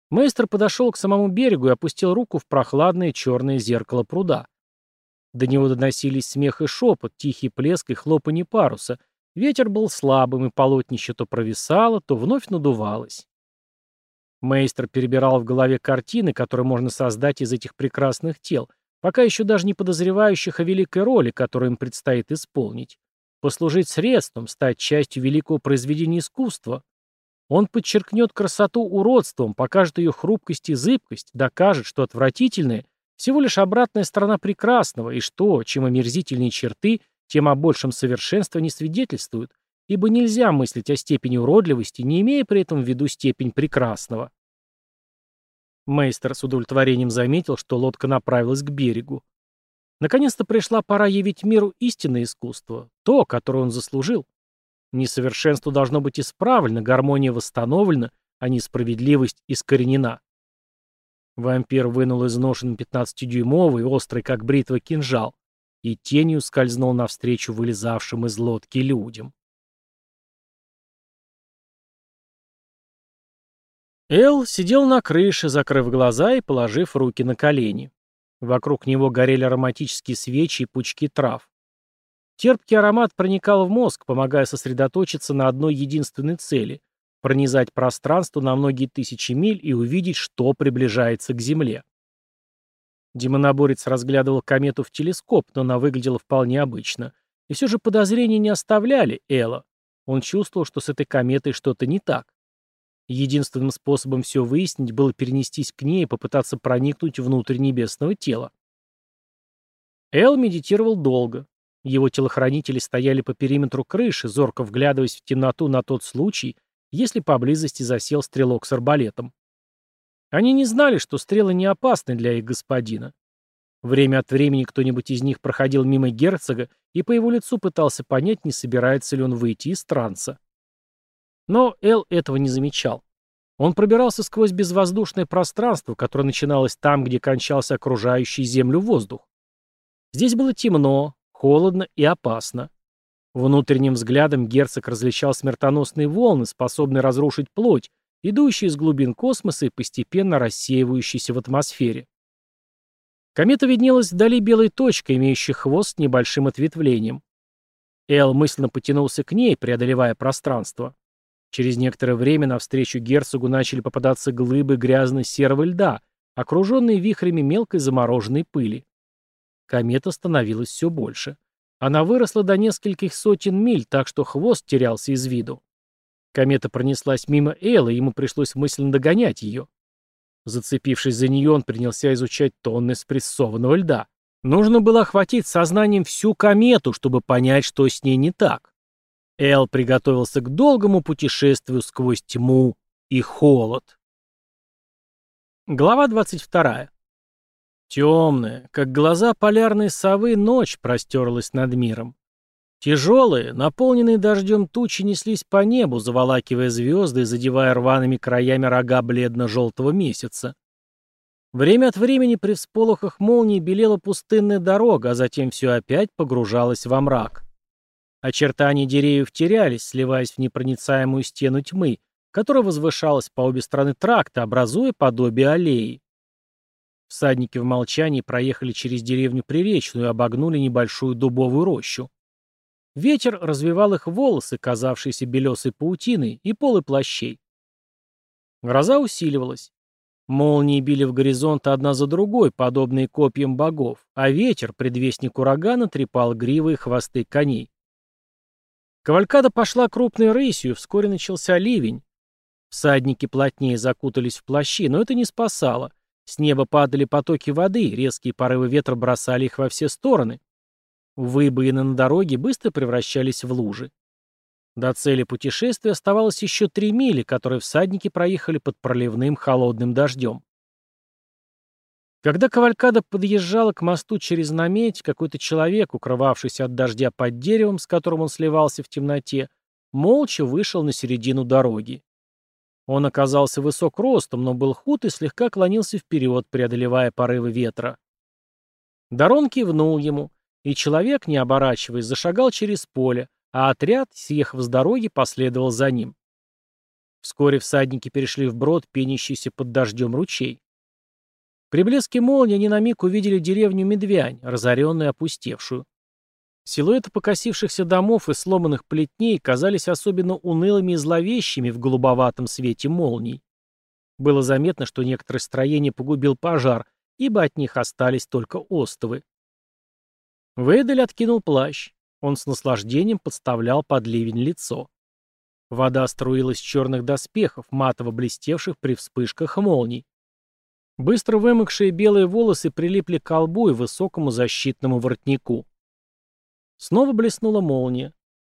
Мейстер подошел к самому берегу и опустил руку в прохладное черное зеркало пруда. До него доносились смех и шепот, тихий плеск и хлопанье паруса. Ветер был слабым, и полотнище то провисало, то вновь надувалось. Мейстер перебирал в голове картины, которые можно создать из этих прекрасных тел, пока еще даже не подозревающих о великой роли, которую им предстоит исполнить. Послужить средством, стать частью великого произведения искусства. Он подчеркнет красоту уродством, покажет ее хрупкость и зыбкость, докажет, что отвратительное всего лишь обратная сторона прекрасного, и что, чем омерзительнее черты, тем о большем совершенстве не свидетельствуют, ибо нельзя мыслить о степени уродливости, не имея при этом в виду степень прекрасного. Мейстер с удовлетворением заметил, что лодка направилась к берегу. Наконец-то пришла пора явить миру истинное искусство, то, которое он заслужил. Несовершенство должно быть исправлено, гармония восстановлена, а несправедливость искоренена. Вампир вынул из ножен 15-дюймовый, острый как бритва кинжал, и тенью скользнул навстречу вылезавшим из лодки людям. Эл сидел на крыше, закрыв глаза и положив руки на колени. Вокруг него горели ароматические свечи и пучки трав. Терпкий аромат проникал в мозг, помогая сосредоточиться на одной единственной цели — пронизать пространство на многие тысячи миль и увидеть, что приближается к Земле. Демоноборец разглядывал комету в телескоп, но она выглядела вполне обычно. И все же подозрения не оставляли Элла. Он чувствовал, что с этой кометой что-то не так. Единственным способом все выяснить было перенестись к ней и попытаться проникнуть внутрь небесного тела. Эл медитировал долго. Его телохранители стояли по периметру крыши, зорко вглядываясь в темноту на тот случай, если поблизости засел стрелок с арбалетом. Они не знали, что стрелы не опасны для их господина. Время от времени кто-нибудь из них проходил мимо герцога и по его лицу пытался понять, не собирается ли он выйти из транса. Но Эл этого не замечал. Он пробирался сквозь безвоздушное пространство, которое начиналось там, где кончался окружающий Землю воздух. Здесь было темно, холодно и опасно. Внутренним взглядом герцог различал смертоносные волны, способные разрушить плоть, идущие из глубин космоса и постепенно рассеивающиеся в атмосфере. Комета виднелась вдали белой точкой, имеющей хвост с небольшим ответвлением. Эл мысленно потянулся к ней, преодолевая пространство. Через некоторое время навстречу герцогу начали попадаться глыбы грязно-серого льда, окруженные вихрями мелкой замороженной пыли. Комета становилась все больше. Она выросла до нескольких сотен миль, так что хвост терялся из виду. Комета пронеслась мимо Элла, ему пришлось мысленно догонять ее. Зацепившись за нее, он принялся изучать тонны спрессованного льда. Нужно было охватить сознанием всю комету, чтобы понять, что с ней не так. Эл приготовился к долгому путешествию сквозь тьму и холод. Глава 22. Темная, как глаза полярной совы, ночь простерлась над миром. Тяжелые, наполненные дождем тучи неслись по небу, заволакивая звезды и задевая рваными краями рога бледно-желтого месяца. Время от времени при всполохах молнии белела пустынная дорога, а затем все опять погружалось во мрак. Очертания деревьев терялись, сливаясь в непроницаемую стену тьмы, которая возвышалась по обе стороны тракта, образуя подобие аллеи. Всадники в молчании проехали через деревню Приречную и обогнули небольшую дубовую рощу. Ветер развивал их волосы, казавшиеся белесой паутиной, и полы плащей. Гроза усиливалась. Молнии били в горизонт одна за другой, подобные копьям богов, а ветер, предвестник урагана, трепал гривы и хвосты коней. Кавалькада пошла крупной рысью, вскоре начался ливень. Всадники плотнее закутались в плащи, но это не спасало. С неба падали потоки воды, резкие порывы ветра бросали их во все стороны. Выбоины на дороге быстро превращались в лужи. До цели путешествия оставалось еще три мили, которые всадники проехали под проливным холодным дождем. Когда кавалькада подъезжала к мосту через наметь, какой-то человек, укрывавшийся от дождя под деревом, с которым он сливался в темноте, молча вышел на середину дороги. Он оказался высок ростом, но был худ и слегка клонился вперед, преодолевая порывы ветра. Дарон кивнул ему, и человек, не оборачиваясь, зашагал через поле, а отряд, съехав с дороги, последовал за ним. Вскоре всадники перешли в брод, пенящийся под дождем ручей. При блеске молнии они на миг увидели деревню Медвянь, разоренную и опустевшую. Силуэты покосившихся домов и сломанных плетней казались особенно унылыми и зловещими в голубоватом свете молний. Было заметно, что некоторые строения погубил пожар, ибо от них остались только остовы. Вейдель откинул плащ. Он с наслаждением подставлял под ливень лицо. Вода струилась с черных доспехов, матово блестевших при вспышках молний. Быстро вымокшие белые волосы прилипли к колбу и высокому защитному воротнику. Снова блеснула молния.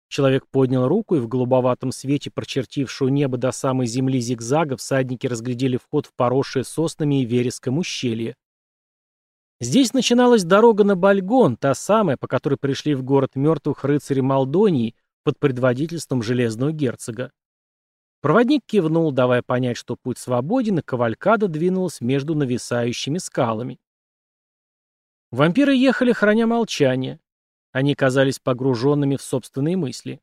Человек поднял руку, и в голубоватом свете, прочертившего небо до самой земли зигзага, всадники разглядели вход в поросшее соснами и вереском ущелье. Здесь начиналась дорога на Бальгон, та самая, по которой пришли в город мертвых рыцарей Молдонии под предводительством железного герцога. Проводник кивнул, давая понять, что путь свободен, и кавалькада двинулась между нависающими скалами. Вампиры ехали, храня молчание. Они казались погруженными в собственные мысли.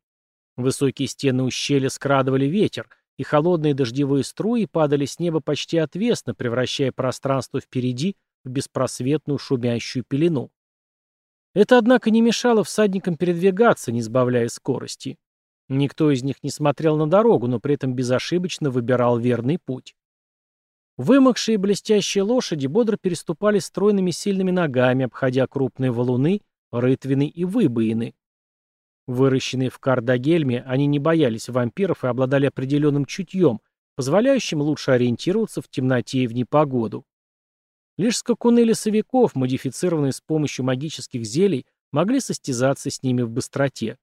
Высокие стены ущелья скрадывали ветер, и холодные дождевые струи падали с неба почти отвесно, превращая пространство впереди в беспросветную шумящую пелену. Это, однако, не мешало всадникам передвигаться, не сбавляя скорости. Никто из них не смотрел на дорогу, но при этом безошибочно выбирал верный путь. Вымокшие блестящие лошади бодро переступали стройными сильными ногами, обходя крупные валуны, рытвины и выбоины. Выращенные в Кардагельме, они не боялись вампиров и обладали определенным чутьем, позволяющим лучше ориентироваться в темноте и в непогоду. Лишь скакуны лесовиков, модифицированные с помощью магических зелий, могли состязаться с ними в быстроте.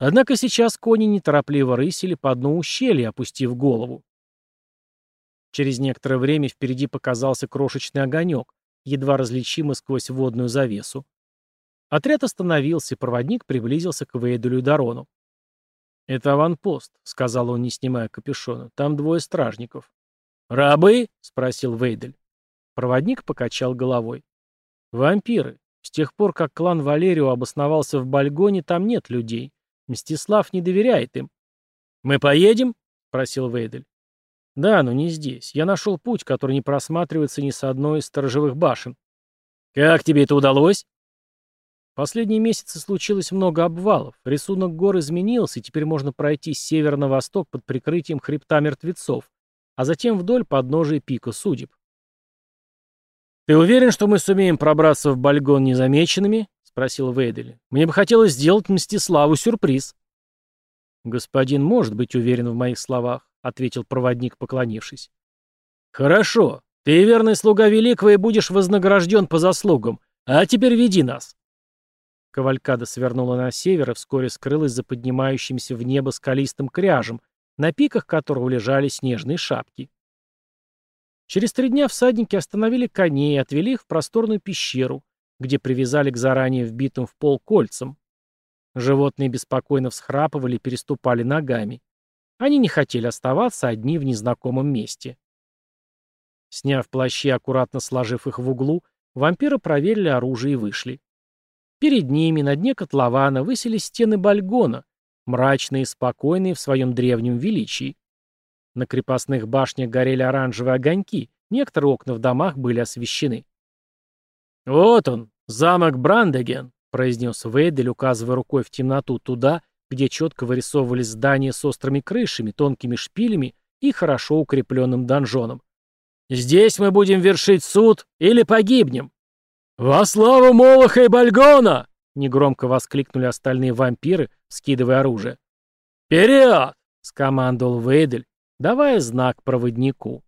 Однако сейчас кони неторопливо рысили по дну ущелья, опустив голову. Через некоторое время впереди показался крошечный огонек, едва различимый сквозь водную завесу. Отряд остановился, и проводник приблизился к Вейделю и Дарону. «Это аванпост», — сказал он, не снимая капюшона. «Там двое стражников». «Рабы?» — спросил Вейдель. Проводник покачал головой. «Вампиры. С тех пор, как клан Валерио обосновался в Бальгоне, там нет людей. Мстислав не доверяет им». «Мы поедем?» — спросил Вейдель. «Да, но не здесь. Я нашел путь, который не просматривается ни с одной из сторожевых башен». «Как тебе это удалось?» Последние месяцы случилось много обвалов. Рисунок гор изменился, и теперь можно пройти с севера на восток под прикрытием хребта мертвецов, а затем вдоль подножия пика судеб. «Ты уверен, что мы сумеем пробраться в Бальгон незамеченными?» — спросил Вейдель. «Мне бы хотелось сделать Мстиславу сюрприз». «Господин может быть уверен в моих словах», — ответил проводник, поклонившись. «Хорошо. Ты верный слуга Великого и будешь вознагражден по заслугам. А теперь веди нас». Кавалькада свернула на север и вскоре скрылась за поднимающимся в небо скалистым кряжем, на пиках которого лежали снежные шапки. Через три дня всадники остановили коней и отвели их в просторную пещеру, где привязали к заранее вбитым в пол кольцам. Животные беспокойно всхрапывали и переступали ногами. Они не хотели оставаться одни в незнакомом месте. Сняв плащи, аккуратно сложив их в углу, вампиры проверили оружие и вышли. Перед ними, на дне котлована, высились стены Бальгона, мрачные и спокойные в своем древнем величии. На крепостных башнях горели оранжевые огоньки, некоторые окна в домах были освещены. «Вот он, замок Брандеген», — произнес Вейдель, указывая рукой в темноту туда, где четко вырисовывались здания с острыми крышами, тонкими шпилями и хорошо укрепленным донжоном. «Здесь мы будем вершить суд или погибнем!» «Во славу Молоха и Бальгона!» — негромко воскликнули остальные вампиры, скидывая оружие. «Вперед!» — скомандовал Вейдель, давая знак проводнику.